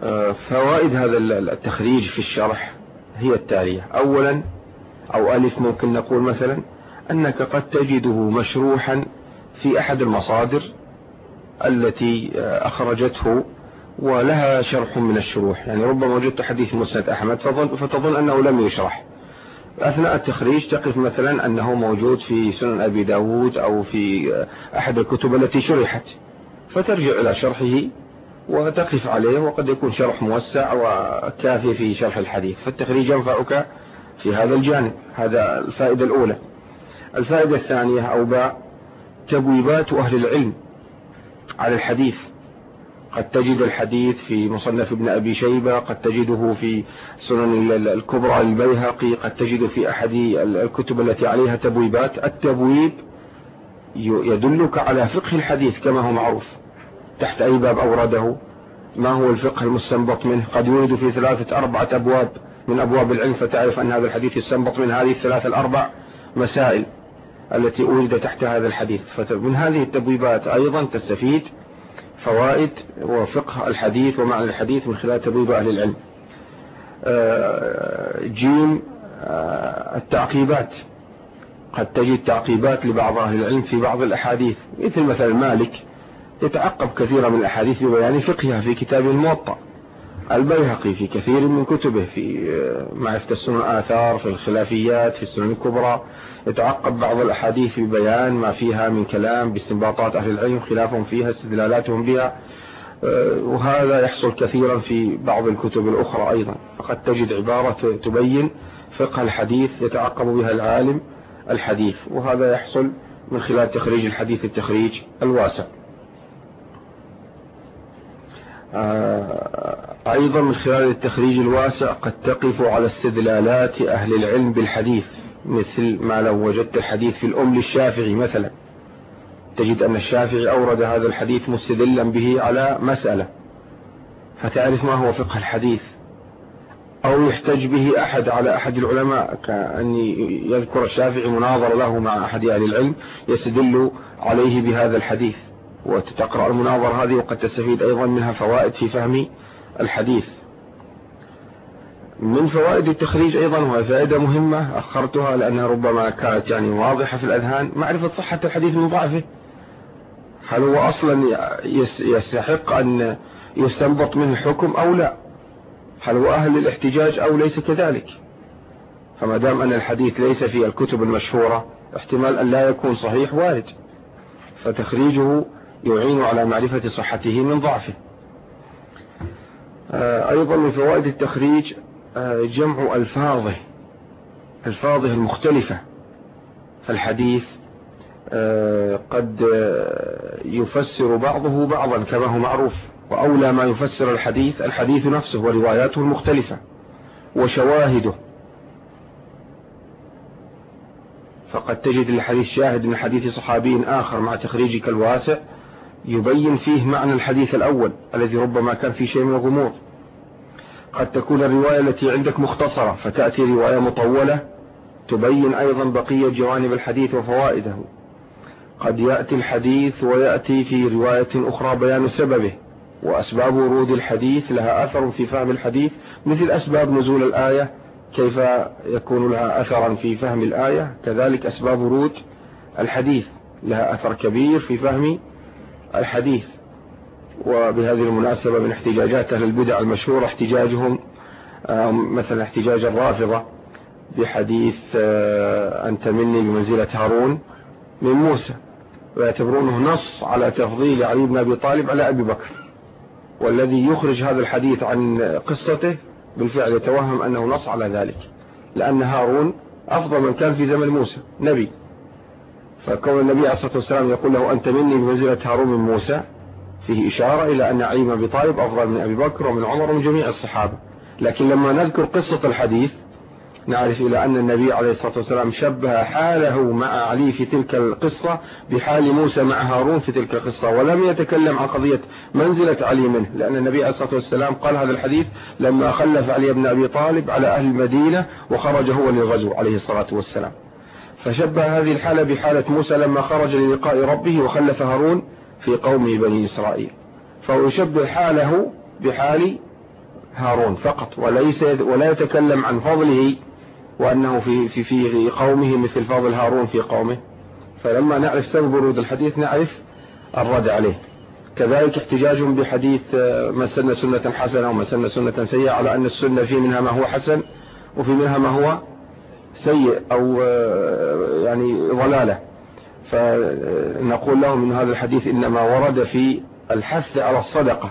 آه، فوائد هذا التخريج في الشرح هي التالية. أولا أو ألف ممكن نقول مثلا أنك قد تجده مشروحا في أحد المصادر التي آه، أخرجته ولها شرح من الشروح. يعني ربما وجدت حديث مسند أحمد فتظن أنه لم يشرح. أثناء التخريج تقف مثلا أنه موجود في سنن أبي داود أو في أحد الكتب التي شرحت فترجع إلى شرحه وتقف عليه وقد يكون شرح موسع وكافي في شرح الحديث. فالتخريج ينفعك في هذا الجانب. هذا الفائدة الأولى. الفائدة الثانية أو باء تبويبات أهل العلم على الحديث. قد تجد الحديث في مصنف ابن أبي شيبة قد تجده في سنن الكبرى للبيهقي قد تجد في أحد الكتب التي عليها تبويبات. التبويب يدلك على فقه الحديث كما هو معروف تحت أي باب أورده؟ ما هو الفقه المستنبط منه؟ قد يورد في ثلاثة أربعة أبواب من أبواب العلم فتعرف أن هذا الحديث يستنبط من هذه الثلاثة الأربع مسائل التي أورد تحت هذا الحديث. فمن هذه التبويبات أيضا تستفيد فوائد وفقه الحديث ومعنى الحديث من خلال تبويب أهل العلم. آه، جيم آه، التعقيبات. قد تجد تعقيبات لبعض أهل العلم في بعض الأحاديث مثل مثلا مالك يتعقب كثيرا من الأحاديث ببيان فقهها في كتاب الموطأ. البيهقي في كثير من كتبه في معرفة السنن الآثار في الخلافيات في السنن الكبرى. يتعقب بعض الأحاديث ببيان ما فيها من كلام باستنباطات أهل العلم خلافهم فيها استدلالاتهم بها. وهذا يحصل كثيرا في بعض الكتب الأخرى أيضا. فقد تجد عبارة تبين فقه الحديث يتعقب بها العالم الحديث. وهذا يحصل من خلال تخريج الحديث التخريج الواسع. آه، أيضا من خلال التخريج الواسع قد تقف على استدلالات أهل العلم بالحديث مثل ما لو وجدت الحديث في الأم للشافعي مثلا. تجد أن الشافعي أورد هذا الحديث مستدلا به على مسألة. فتعرف ما هو فقه الحديث. أو يحتج به أحد على أحد العلماء كأن يذكر الشافعي مناظر له مع أحد أهل العلم يستدل عليه بهذا الحديث. وتقرأ المناظر هذه وقد تستفيد أيضا منها فوائد في فهم الحديث. من فوائد التخريج أيضا وهي فائدة مهمة أخرتها لأنها ربما كانت يعني واضحة في الأذهان معرفة صحة الحديث من ضعفه. هل هو أصلا يستحق أن يستنبط منه حكم أو لا؟ هل هو أهل للاحتجاج أو ليس كذلك؟ فما دام أن الحديث ليس في الكتب المشهورة احتمال أن لا يكون صحيح وارد. فتخريجه يعين على معرفة صحته من ضعفه. أيضا من فوائد التخريج آه، جمع ألفاظه ألفاظه المختلفة. فالحديث آه، قد يفسر بعضه بعضا كما هو معروف. وأولى ما يفسر الحديث الحديث نفسه ورواياته المختلفة وشواهده. فقد تجد الحديث شاهد من حديث صحابي آخر مع تخريجك الواسع. يبين فيه معنى الحديث الأول الذي ربما كان فيه شيء من الغموض. قد تكون الرواية التي عندك مختصرة فتأتي رواية مطولة تبين أيضا بقية جوانب الحديث وفوائده. قد يأتي الحديث ويأتي في رواية أخرى بيان سببه وأسباب ورود الحديث لها أثر في فهم الحديث مثل أسباب نزول الآية كيف يكون لها أثرا في فهم الآية كذلك أسباب ورود الحديث لها أثر كبير في فهم الحديث وبهذه المناسبة من احتجاجات أهل البدع المشهورة احتجاجهم مثلا احتجاج الرافضة بحديث آه، أنت مني بمنزلة هارون من موسى ويعتبرونه نص على تفضيل علي بن أبي طالب على أبي بكر. والذي يخرج هذا الحديث عن قصته بالفعل يتوهم أنه نص على ذلك لأن هارون أفضل من كان في زمن موسى نبي. فكون النبي عليه الصلاة والسلام يقول له أنت مني بمنزلة هارون من موسى فيه إشارة إلى أن علي بن أبي طالب أفضل من أبي بكر ومن عمر ومن جميع الصحابة. لكن لما نذكر قصة الحديث نعرف إلى أن النبي عليه الصلاة والسلام شبه حاله مع علي في تلك القصة بحال موسى مع هارون في تلك القصة ولم يتكلم عن قضية منزلة علي منه لأن النبي عليه الصلاة والسلام قال هذا الحديث لما خلف علي بن أبي طالب على أهل المدينة وخرج هو للغزو عليه الصلاة والسلام. فشبه هذه الحالة بحالة موسى لما خرج للقاء ربه وخلف هارون في قومه بني إسرائيل. فهو يشبه حاله بحال هارون فقط وليس ولا يتكلم عن فضله وأنه في في في قومه مثل فضل هارون في قومه. فلما نعرف سبب ورود الحديث نعرف الرد عليه. كذلك احتجاجهم بحديث آه، من سن سنة حسنة ومن سن سنة سيئة على أن السنة في منها ما هو حسن وفي منها ما هو سيء أو آه، يعني ضلالة. فنقول لهم من هذا الحديث إنما ورد في الحث على الصدقة.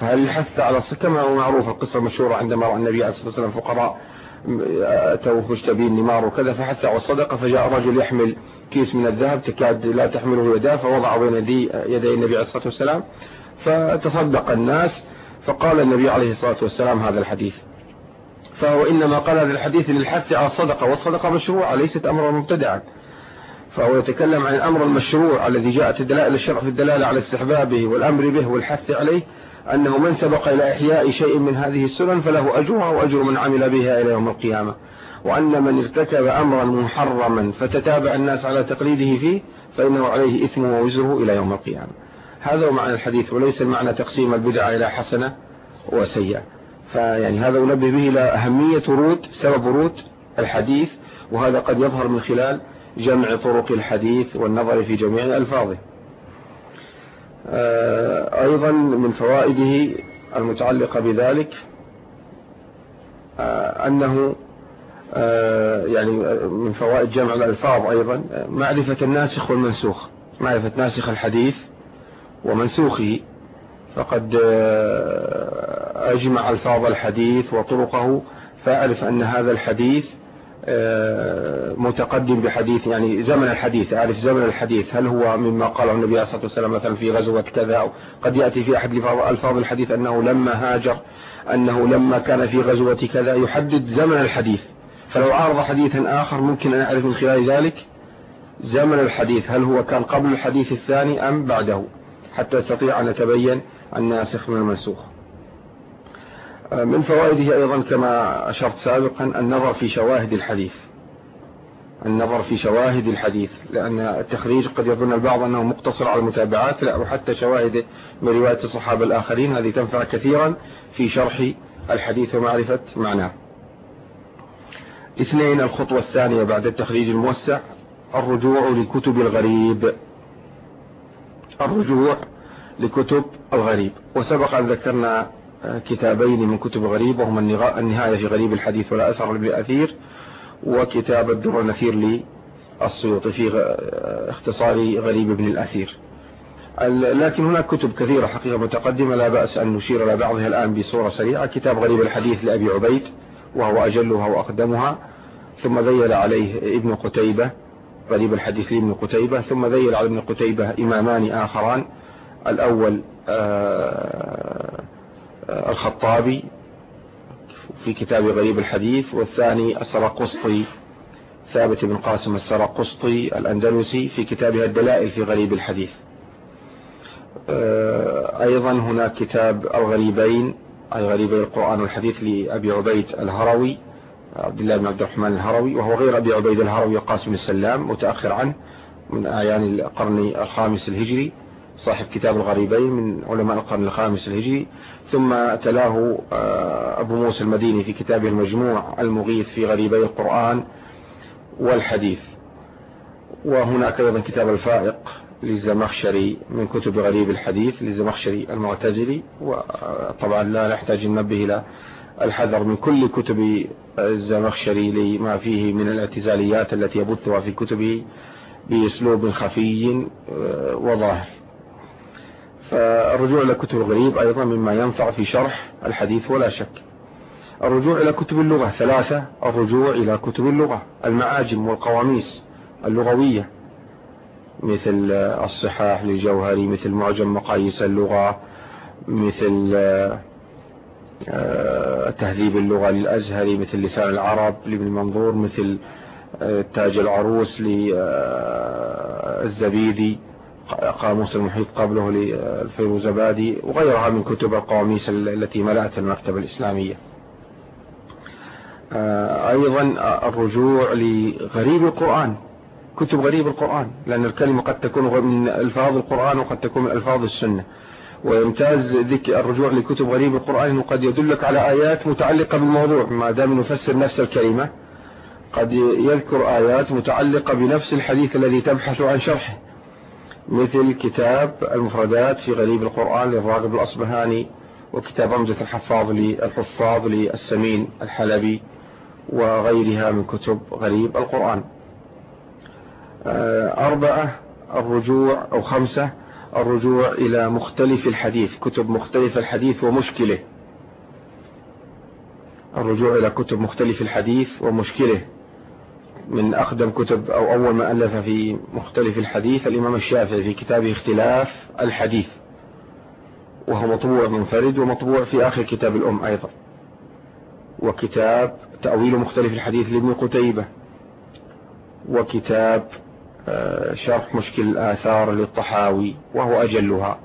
فهل الحث على الصدقة؟ كما هو معروف القصة المشهورة عندما رأى النبي عليه الصلاة والسلام فقراء أتوا مشتبين نمار وكذا فحث على الصدقة فجاء رجل يحمل كيس من الذهب تكاد لا تحمله يداه فوضع بين يدي النبي عليه الصلاة والسلام فتصدق الناس فقال النبي عليه الصلاة والسلام هذا الحديث. فهو إنما قال هذا الحديث للحث على الصدقة والصدقة مشروعة ليست أمرا مبتدعا. فهو يتكلم عن الأمر المشروع الذي جاءت الدلائل الشرع في الدلالة على استحبابه والأمر به والحث عليه أنه من سبق إلى إحياء شيء من هذه السنن فله أجرها وأجر من عمل بها إلى يوم القيامة. وأن من ارتكب أمرا محرما فتتابع الناس على تقليده فيه فإنه عليه إثم ووزره إلى يوم القيامة. هذا هو معنى الحديث وليس المعنى تقسيم البدع إلى حسنة وسيئة. فيعني هذا أنبه به إلى أهمية ورود سبب ورود الحديث وهذا قد يظهر من خلال جمع طرق الحديث والنظر في جميع ألفاظه. آه، أيضا من فوائده المتعلقة بذلك أنه يعني من فوائد جمع الألفاظ أيضا معرفة الناسخ والمنسوخ معرفة ناسخ الحديث ومنسوخه. فقد أجمع ألفاظ الحديث وطرقه فأعرف أن هذا الحديث آه، متقدم بحديث يعني زمن الحديث أعرف زمن الحديث. هل هو مما قاله النبي صلى الله عليه وسلم مثلا في غزوة كذا قد يأتي في أحد ألفاظ الحديث أنه لما هاجر أنه لما كان في غزوة كذا يحدد زمن الحديث. فلو عارض حديثا آخر ممكن أن أعرف من خلال ذلك زمن الحديث هل هو كان قبل الحديث الثاني أم بعده حتى أستطيع أن أتبين الناسخ من المنسوخ. من فوائده أيضا كما أشرت سابقا النظر في شواهد الحديث. النظر في شواهد الحديث لأن التخريج قد يظن البعض أنه مقتصر على المتابعات لا وحتى شواهد من رواية الصحابة الآخرين هذه تنفع كثيرا في شرح الحديث ومعرفة معناه. اثنين الخطوة الثانية بعد التخريج الموسع الرجوع لكتب الغريب. الرجوع لكتب الغريب. وسبق أن ذكرنا كتابين من كتب غريب وهما النهاية في غريب الحديث ولا أثر للأثير وكتاب الدر النثير للسيوطي في اختصار غريب ابن الأثير. لكن هناك كتب كثيرة حقيقة متقدمة لا بأس أن نشير إلى بعضها الآن بصورة سريعة. كتاب غريب الحديث لأبي عبيد وهو أجلها وأقدمها. ثم ذيل عليه ابن قتيبة غريب الحديث لابن قتيبة. ثم ذيل على ابن قتيبة إمامان آخران. الأول آه الخطابي في كتاب غريب الحديث والثاني السرقسطي. ثابت بن قاسم السرقسطي الأندلسي في كتابها الدلائل في غريب الحديث. آه، أيضا هناك كتاب الغريبين أي غريبي القرآن والحديث لأبي عبيد الهروي عبد الله بن عبد الرحمن الهروي وهو غير أبي عبيد الهروي قاسم السلام متأخر عنه من أعيان القرن الخامس الهجري. صاحب كتاب الغريبين من علماء القرن الخامس الهجري ثم تلاه آه، أبو موسى المديني في كتابه المجموع المغيث في غريبي القرآن والحديث. وهناك أيضا كتاب الفائق للزمخشري من كتب غريب الحديث للزمخشري المعتزلي وطبعا لا نحتاج ننبه إلى الحذر من كل كتب الزمخشري لما فيه من الاعتزاليات التي يبثها في كتبه بأسلوب خفي آه، وظاهر. فالرجوع إلى كتب الغريب أيضا مما ينفع في شرح الحديث ولا شك. الرجوع إلى كتب اللغة ثلاثة الرجوع إلى كتب اللغة المعاجم والقواميس اللغوية مثل الصحاح للجوهري مثل معجم مقاييس اللغة مثل آه، تهذيب اللغة للأزهري مثل لسان العرب لابن منظور مثل آه، تاج العروس للزبيدي قاموس المحيط قبله للفيروزبادي وغيرها من كتب القواميس التي ملأت المكتبة الإسلامية. آه، أيضا الرجوع لغريب القرآن كتب غريب القرآن لأن الكلمة قد تكون من ألفاظ القرآن وقد تكون من ألفاظ السنة. ويمتاز ذكر الرجوع لكتب غريب القرآن أنه قد يدلك على آيات متعلقة بالموضوع ما دام نفسر نفس الكلمة. قد يذكر آيات متعلقة بنفس الحديث الذي تبحث عن شرحه. مثل كتاب المفردات في غريب القرآن للراغب الأصبهاني وكتاب رمزة الحفاظ للحفاظ للسمين الحلبي وغيرها من كتب غريب القرآن. آه، أربعة الرجوع أو خمسة الرجوع إلى مختلف الحديث كتب مختلف الحديث ومشكله. الرجوع إلى كتب مختلف الحديث ومشكله. من أقدم كتب أو أول ما ألف في مختلف الحديث الإمام الشافعي في كتابه اختلاف الحديث. وهو مطبوع منفرد ومطبوع في آخر كتاب الأم أيضا. وكتاب تأويل مختلف الحديث لابن قتيبة. وكتاب آه، شرح مشكل الآثار للطحاوي وهو أجلها.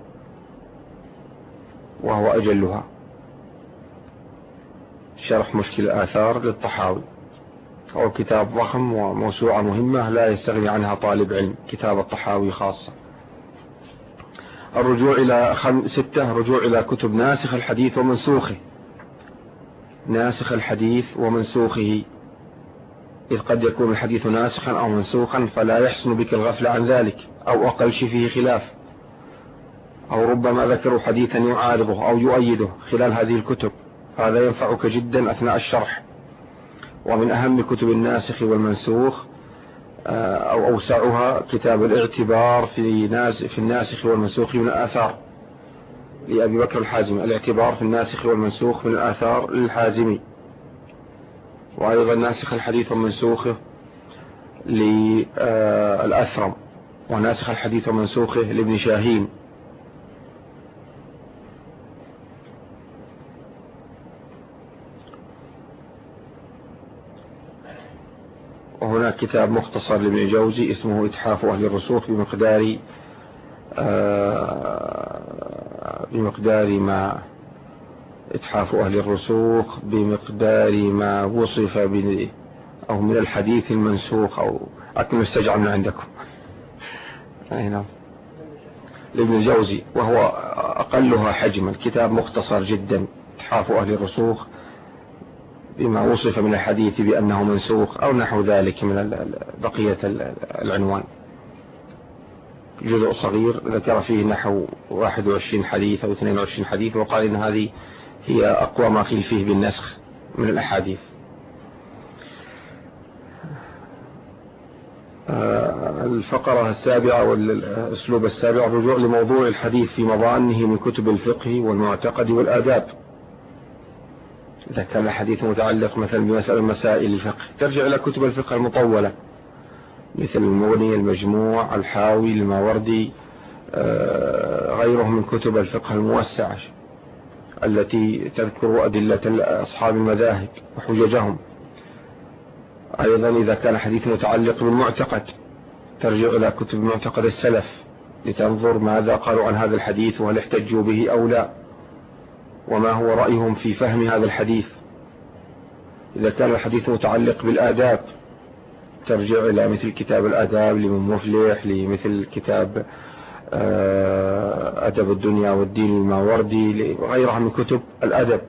وهو أجلها. شرح مشكل الآثار للطحاوي. هو كتاب ضخم وموسوعة مهمة لا يستغني عنها طالب علم كتاب الطحاوي خاصة. الرجوع إلى خم... ستة رجوع إلى كتب ناسخ الحديث ومنسوخه. ناسخ الحديث ومنسوخه. إذ قد يكون الحديث ناسخا أو منسوخا فلا يحسن بك الغفل عن ذلك أو أقل شيء فيه خلاف. أو ربما ذكروا حديثا يعارضه أو يؤيده خلال هذه الكتب. هذا ينفعك جدا أثناء الشرح. ومن أهم كتب الناسخ والمنسوخ آه، أو أوسعها كتاب الاعتبار في ناس في الناسخ والمنسوخ من الآثار. لأبي بكر الحازمي الاعتبار في الناسخ والمنسوخ من الآثار للحازمي. وأيضا ناسخ الحديث ومنسوخه للأثرم وناسخ الحديث ومنسوخه لابن شاهين وهناك كتاب مختصر لابن جوزي اسمه إتحاف أهل الرسوخ بمقدار آه، بمقدار ما إتحاف أهل الرسوخ بمقدار ما وصف أو من الحديث المنسوخ أو أكمل استجعل من عندكم. أي نعم لابن الجوزي وهو أقلها حجما كتاب مختصر جدا إتحاف أهل الرسوخ. بما وصف من الحديث بأنه منسوخ أو نحو ذلك من بقية العنوان. جزء صغير ذكر فيه نحو 21 حديث أو 22 حديث وقال إن هذه هي أقوى ما قيل فيه بالنسخ من الأحاديث. آه، الفقرة السابعة والأسلوب السابع الرجوع لموضوع الحديث في مظانه من كتب الفقه والمعتقد والآداب. إذا كان الحديث متعلق مثلا بمسألة مسائل الفقه ترجع إلى كتب الفقه المطولة مثل المغني المجموع الحاوي الماوردي آه، غيره من كتب الفقه الموسعة التي تذكر أدلة أصحاب المذاهب وحججهم. أيضا إذا كان حديث متعلق بالمعتقد ترجع إلى كتب معتقد السلف لتنظر ماذا قالوا عن هذا الحديث وهل احتجوا به أو لا. وما هو رأيهم في فهم هذا الحديث. إذا كان الحديث متعلق بالآداب ترجع إلى مثل كتاب الآداب لمن مفلح لمثل كتاب آه، أدب الدنيا والدين الماوردي وغيرها من كتب الأدب.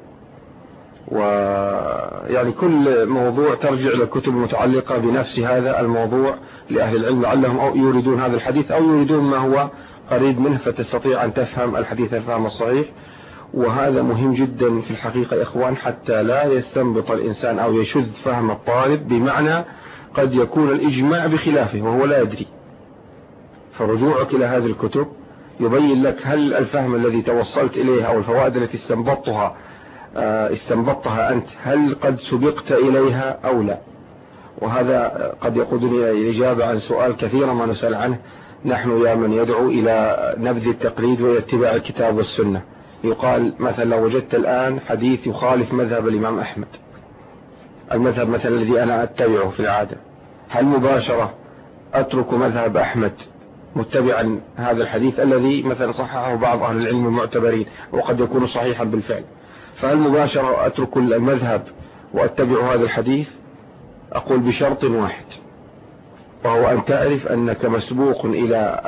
ويعني كل موضوع ترجع إلى الكتب المتعلقة بنفس هذا الموضوع لأهل العلم لعلهم أو يريدون هذا الحديث أو يريدون ما هو قريب منه فتستطيع أن تفهم الحديث الفهم الصحيح. وهذا مهم جدا في الحقيقة يا إخوان حتى لا يستنبط الإنسان أو يشذ فهم الطالب بمعنى قد يكون الإجماع بخلافه وهو لا يدري. فرجوعك إلى هذه الكتب يبين لك هل الفهم الذي توصلت إليه أو الفوائد التي استنبطتها آه، استنبطها أنت هل قد سبقت إليها أو لا؟ وهذا قد يقودني إلى الإجابة عن سؤال كثيرا ما نسأل عنه. نحن يا من يدعو إلى نبذ التقليد وإلى اتباع الكتاب والسنة. يقال مثلا لو وجدت الآن حديث يخالف مذهب الإمام أحمد. المذهب مثلا الذي أنا أتبعه في العادة. هل مباشرة أترك مذهب أحمد متبعا هذا الحديث الذي مثلا صححه بعض أهل العلم المعتبرين وقد يكون صحيحا بالفعل؟ فهل مباشرة أترك المذهب وأتبع هذا الحديث؟ أقول بشرط واحد وهو أن تعرف أنك مسبوق إلى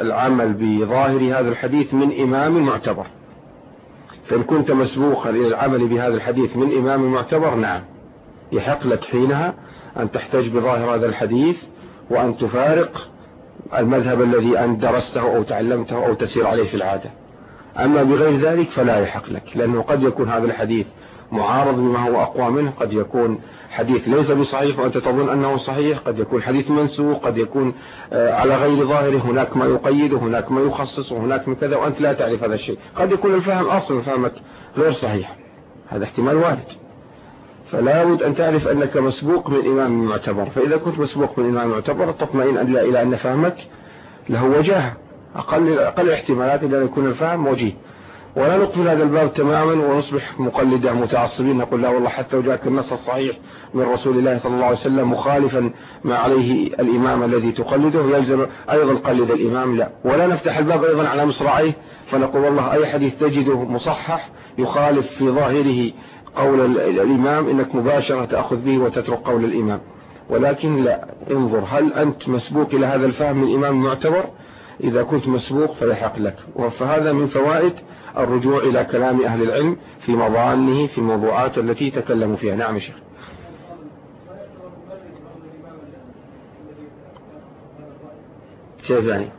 العمل بظاهر هذا الحديث من إمام معتبر. فإن كنت مسبوقا إلى العمل بهذا الحديث من إمام معتبر نعم يحق لك حينها أن تحتج بظاهر هذا الحديث وأن تفارق المذهب الذي أنت درسته أو تعلمته أو تسير عليه في العادة. أما بغير ذلك فلا يحق لك لأنه قد يكون هذا الحديث معارض بما هو أقوى منه قد يكون حديث ليس بصحيح وأنت تظن أنه صحيح قد يكون حديث منسوخ قد يكون آه، على غير ظاهره هناك ما يقيد وهناك ما يخصص وهناك من كذا وأنت لا تعرف هذا الشيء. قد يكون الفهم أصلا فهمك غير صحيح. هذا احتمال وارد. فلا بد أن تعرف أنك مسبوق من إمام معتبر. فإذا كنت مسبوق من إمام معتبر تطمئن إلى أن فهمك له وجاهة. أقل, أقل احتمالات أن يكون الفهم وجيه ولا نقفل هذا الباب تماما ونصبح مقلدا متعصبين. نقول لا والله حتى وجاءك النص الصحيح من رسول الله صلى الله عليه وسلم مخالفا ما عليه الإمام الذي تقلده. يلزم أيضا قلد الإمام. لا. ولا نفتح الباب أيضا على مصراعيه فنقول والله أي حديث تجده مصحح يخالف في ظاهره قول الإمام. إنك مباشرة تأخذ به وتترك قول الإمام. ولكن لا. انظر هل أنت مسبوق إلى هذا الفهم من الإمام المعتبر إذا كنت مسبوق فيحق لك. فهذا من فوائد الرجوع إلى كلام أهل العلم في مظانه في الموضوعات التي تكلموا فيها. نعم شيخ. كيف يعني؟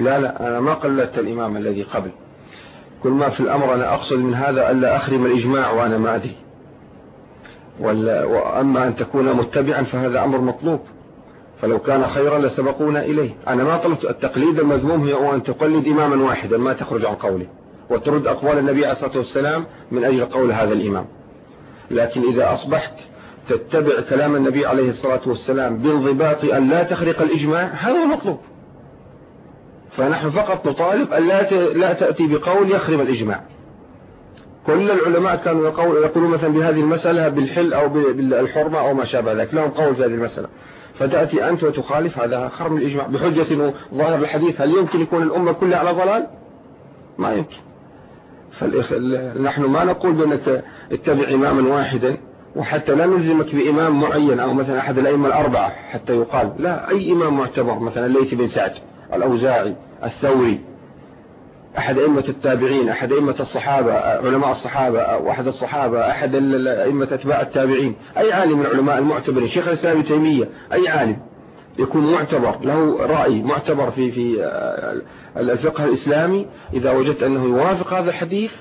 لا لا أنا ما قلدت الإمام الذي قبل. كل ما في الأمر أنا أقصد من هذا ألا أخرم الإجماع وأنا ما أدري. وأما أن تكون متبعا فهذا أمر مطلوب. فلو كان خيرا لسبقونا إليه. أنا ما طلبت التقليد المذموم هو أن تقلد إماما واحدا ما تخرج عن قوله وترد أقوال النبي عليه الصلاة والسلام من أجل قول هذا الإمام. لكن إذا أصبحت تتبع كلام النبي عليه الصلاة والسلام بانضباط أن لا تخرق الإجماع هذا هو المطلوب. فنحن فقط نطالب أن لا تأتي بقول يخرب الإجماع. كل العلماء كانوا يقولون مثلا بهذه المسألة بالحل أو بالحرمة أو ما شابه ذلك. لهم قول في هذه المسألة. فتأتي أنت وتخالف هذا خرم الإجماع. بحجة ظاهر الحديث هل يمكن يكون الأمة كلها على ضلال؟ ما يمكن. نحن ما نقول بأنك اتبع إماما واحدا وحتى لا نلزمك بإمام معين أو مثلا أحد الأئمة الأربعة حتى يقال. لا أي إمام معتبر مثلا الليث بن سعد. الأوزاعي الثوري أحد أئمة التابعين أحد أئمة الصحابة علماء الصحابة واحد الصحابة أحد أئمة أتباع التابعين. أي عالم من العلماء المعتبرين؟ شيخ الإسلام ابن تيمية أي عالم؟ يكون معتبر له رأي معتبر في في الفقه الإسلامي. إذا وجدت أنه يوافق هذا الحديث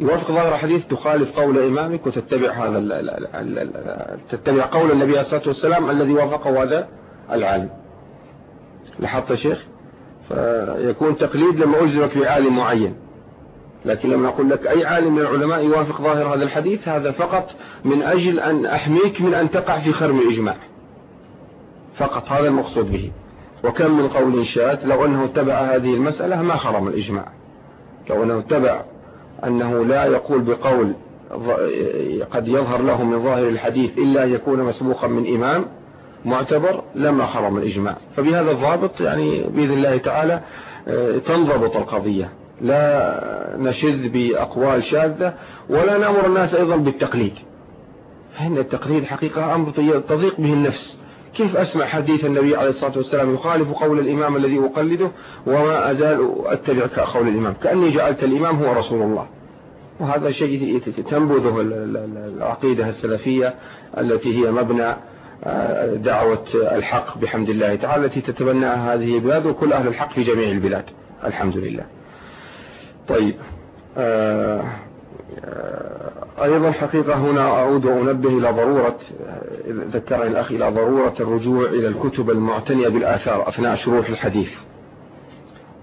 يوافق ظاهر الحديث تخالف قول إمامك وتتبع هذا تتبع قول النبي عليه الصلاة والسلام الذي وافقه هذا العالم. لاحظت يا شيخ؟ فيكون تقليد لما أجزمك بعالم معين. لكن لما أقول لك أي عالم من العلماء يوافق ظاهر هذا الحديث هذا فقط من أجل أن أحميك من أن تقع في خرم الإجماع. فقط هذا المقصود به. وكم من قول شاذ لو أنه اتبع هذه المسألة ما خرم الإجماع. لو أنه اتبع أنه لا يقول بقول قد يظهر له من ظاهر الحديث إلا يكون مسبوقا من إمام معتبر لما خرم الإجماع. فبهذا الضابط يعني بإذن الله تعالى آه، تنضبط القضية. لا نشذ بأقوال شاذة ولا نأمر الناس أيضا بالتقليد. فإن التقليد حقيقة أمر تضيق به النفس. كيف أسمع حديث النبي عليه الصلاة والسلام يخالف قول الإمام الذي أقلده وما أزال أتبع قول الإمام؟ كأني جعلت الإمام هو رسول الله. وهذا شيء تنبذه العقيدة السلفية التي هي مبنى دعوة الحق بحمد الله تعالى التي تتبناها هذه البلاد وكل أهل الحق في جميع البلاد. الحمد لله. طيب آه، آه، أيضا حقيقة هنا أعود وأنبه إلى ضرورة ذكرني الأخ إلى ضرورة الرجوع إلى الكتب المعتنية بالآثار أثناء شروح الحديث.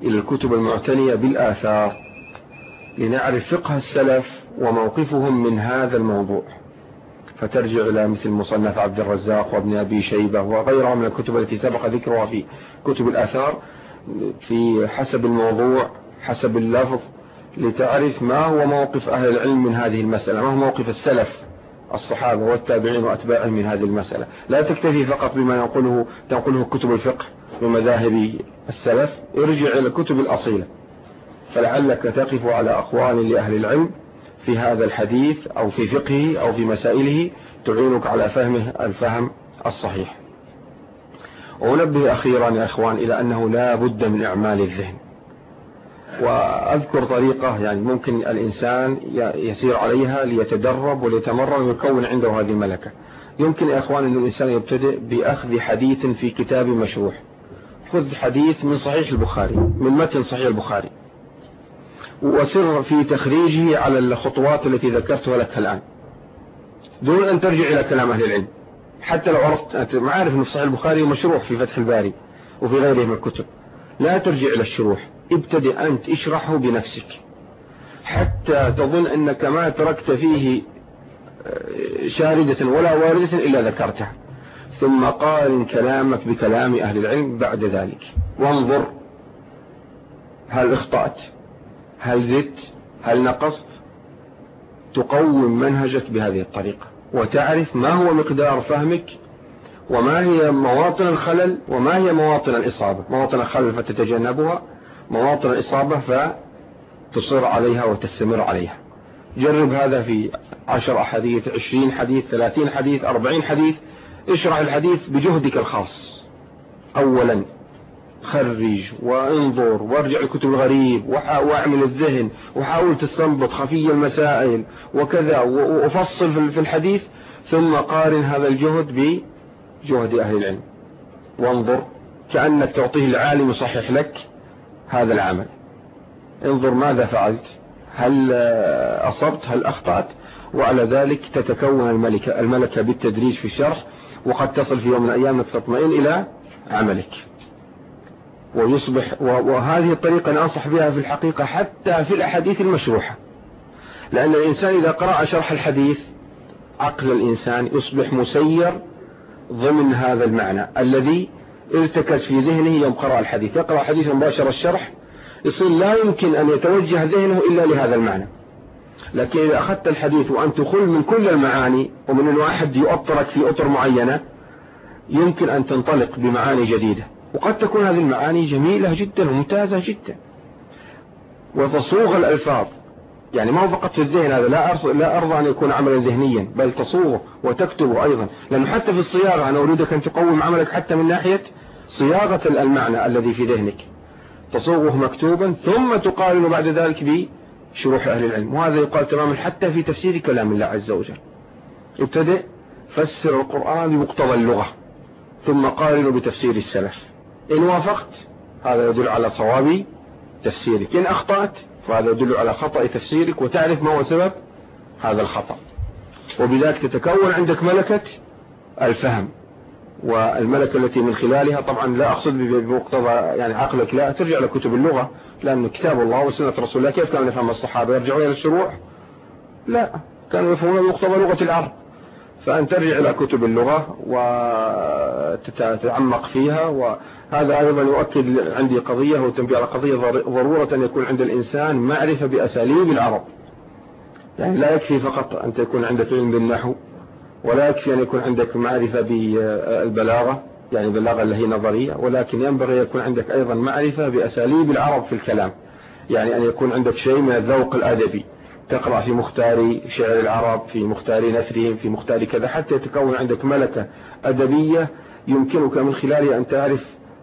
إلى الكتب المعتنية بالآثار لنعرف فقه السلف وموقفهم من هذا الموضوع. فترجع إلى مثل مصنف عبد الرزاق وابن أبي شيبة وغيرها من الكتب التي سبق ذكرها في كتب الآثار في حسب الموضوع حسب اللفظ لتعرف ما هو موقف أهل العلم من هذه المسألة ما هو موقف السلف الصحابة والتابعين وأتباعهم من هذه المسألة. لا تكتفي فقط بما ينقله تنقله كتب الفقه ومذاهب السلف ارجع إلى الكتب الأصيلة. فلعلك تقف على أقوال لأهل العلم في هذا الحديث أو في فقهه أو في مسائله تعينك على فهمه الفهم الصحيح. وأنبه أخيرا يا أخوان إلى أنه لا بد من إعمال الذهن. وأذكر طريقة يعني ممكن الإنسان يسير عليها ليتدرب وليتمرن ويكون عنده هذه الملكة. يمكن يا أخوان أن الإنسان يبتدئ بأخذ حديث في كتاب مشروح. خذ حديث من صحيح البخاري من متن صحيح البخاري. وسر في تخريجه على الخطوات التي ذكرتها لك الآن. دون أن ترجع إلى كلام أهل العلم. حتى لو عرفت أنت أن صحيح البخاري مشروح في فتح الباري وفي غيره من الكتب. لا ترجع إلى الشروح. ابتدئ أنت اشرحه بنفسك. حتى تظن أنك ما تركت فيه آه، شاردة ولا واردة إلا ذكرتها. ثم قارن كلامك بكلام أهل العلم بعد ذلك. وانظر هل أخطأت. هل زدت هل نقصت؟ تقوم منهجك بهذه الطريقة وتعرف ما هو مقدار فهمك وما هي مواطن الخلل وما هي مواطن الإصابة. مواطن الخلل فتتجنبها مواطن الإصابة فتصر عليها وتستمر عليها. جرب هذا في عشر أحاديث عشرين حديث ثلاثين حديث أربعين حديث. اشرح الحديث بجهدك الخاص. أولا خرج وانظر وارجع لكتب الغريب واعمل الذهن وحاول تستنبط خفي المسائل وكذا وفصل في الحديث ثم قارن هذا الجهد بجهد أهل العلم. وانظر كأنك تعطيه العالم يصحح لك هذا العمل. انظر ماذا فعلت هل أصبت هل أخطأت وعلى ذلك تتكون الملكة, الملكة بالتدريج في الشرح وقد تصل في يوم من الأيام تطمئن إلى عملك. ويصبح وهذه الطريقة أنا أنصح بها في الحقيقة حتى في الأحاديث المشروحة. لأن الإنسان إذا قرأ شرح الحديث عقل الإنسان يصبح مسير ضمن هذا المعنى الذي ارتكز في ذهنه يوم قرأ الحديث. يقرأ حديث مباشر الشرح يصير لا يمكن أن يتوجه ذهنه إلا لهذا المعنى. لكن إذا أخذت الحديث وأن تخل من كل المعاني ومن أن واحد يؤطرك في أطر معينة يمكن أن تنطلق بمعاني جديدة. وقد تكون هذه المعاني جميلة جدا وممتازة جدا. وتصوغ الألفاظ يعني ما هو فقط في الذهن هذا لا أرضى, لا أرضى أن يكون عملا ذهنيا بل تصوغه وتكتبه أيضا. لأنه حتى في الصياغة أنا أريدك أن تقوم عملك حتى من ناحية صياغة المعنى الذي في ذهنك. تصوغه مكتوبا ثم تقارن بعد ذلك بشروح أهل العلم. وهذا يقال تماما حتى في تفسير كلام الله عز وجل. ابتدئ فسر القرآن بمقتضى اللغة ثم قارن بتفسير السلف. إن وافقت هذا يدل على صواب تفسيرك. إن أخطأت فهذا يدل على خطأ تفسيرك وتعرف ما هو سبب هذا الخطأ. وبذلك تتكون عندك ملكة الفهم. والملكة التي من خلالها طبعا لا أقصد بمقتضى يعني عقلك لا ترجع لكتب اللغة لأن كتاب الله وسنة رسول الله كيف كانوا يفهم الصحابة؟ يرجعون إلى الشروح؟ لا كانوا يفهمون بمقتضى لغة العرب. فأن ترجع إلى كتب اللغة وتتعمق فيها وهذا أيضا يؤكد عندي قضية وتنبيه على قضية ضرورة أن يكون عند الإنسان معرفة بأساليب العرب. يعني لا يكفي فقط أن تكون عندك علم بالنحو ولا يكفي أن يكون عندك معرفة بالبلاغة يعني البلاغة اللي هي نظرية ولكن ينبغي يكون عندك أيضا معرفة بأساليب العرب في الكلام. يعني أن يكون عندك شيء من الذوق الأدبي. تقرأ في مختار شعر العرب في مختار نثرهم في مختار كذا حتى يتكون عندك ملكة أدبية يمكنك من خلالها أن تعرف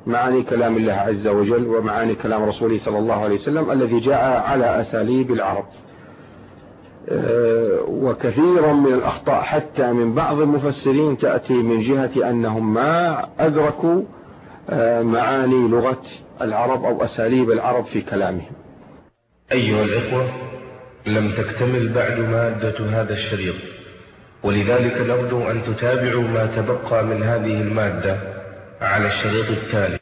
معاني كلام الله عز وجل ومعاني كلام رسوله صلى الله عليه وسلم الذي جاء على أساليب العرب. أه، وكثيرا من الأخطاء حتى من بعض المفسرين تأتي من جهة أنهم ما أدركوا أه، معاني لغة العرب أو أساليب العرب في كلامهم. أيها الإخوة لم تكتمل بعد مادة هذا الشريط. ولذلك نرجو أن تتابعوا ما تبقى من هذه المادة على الشريط التالي.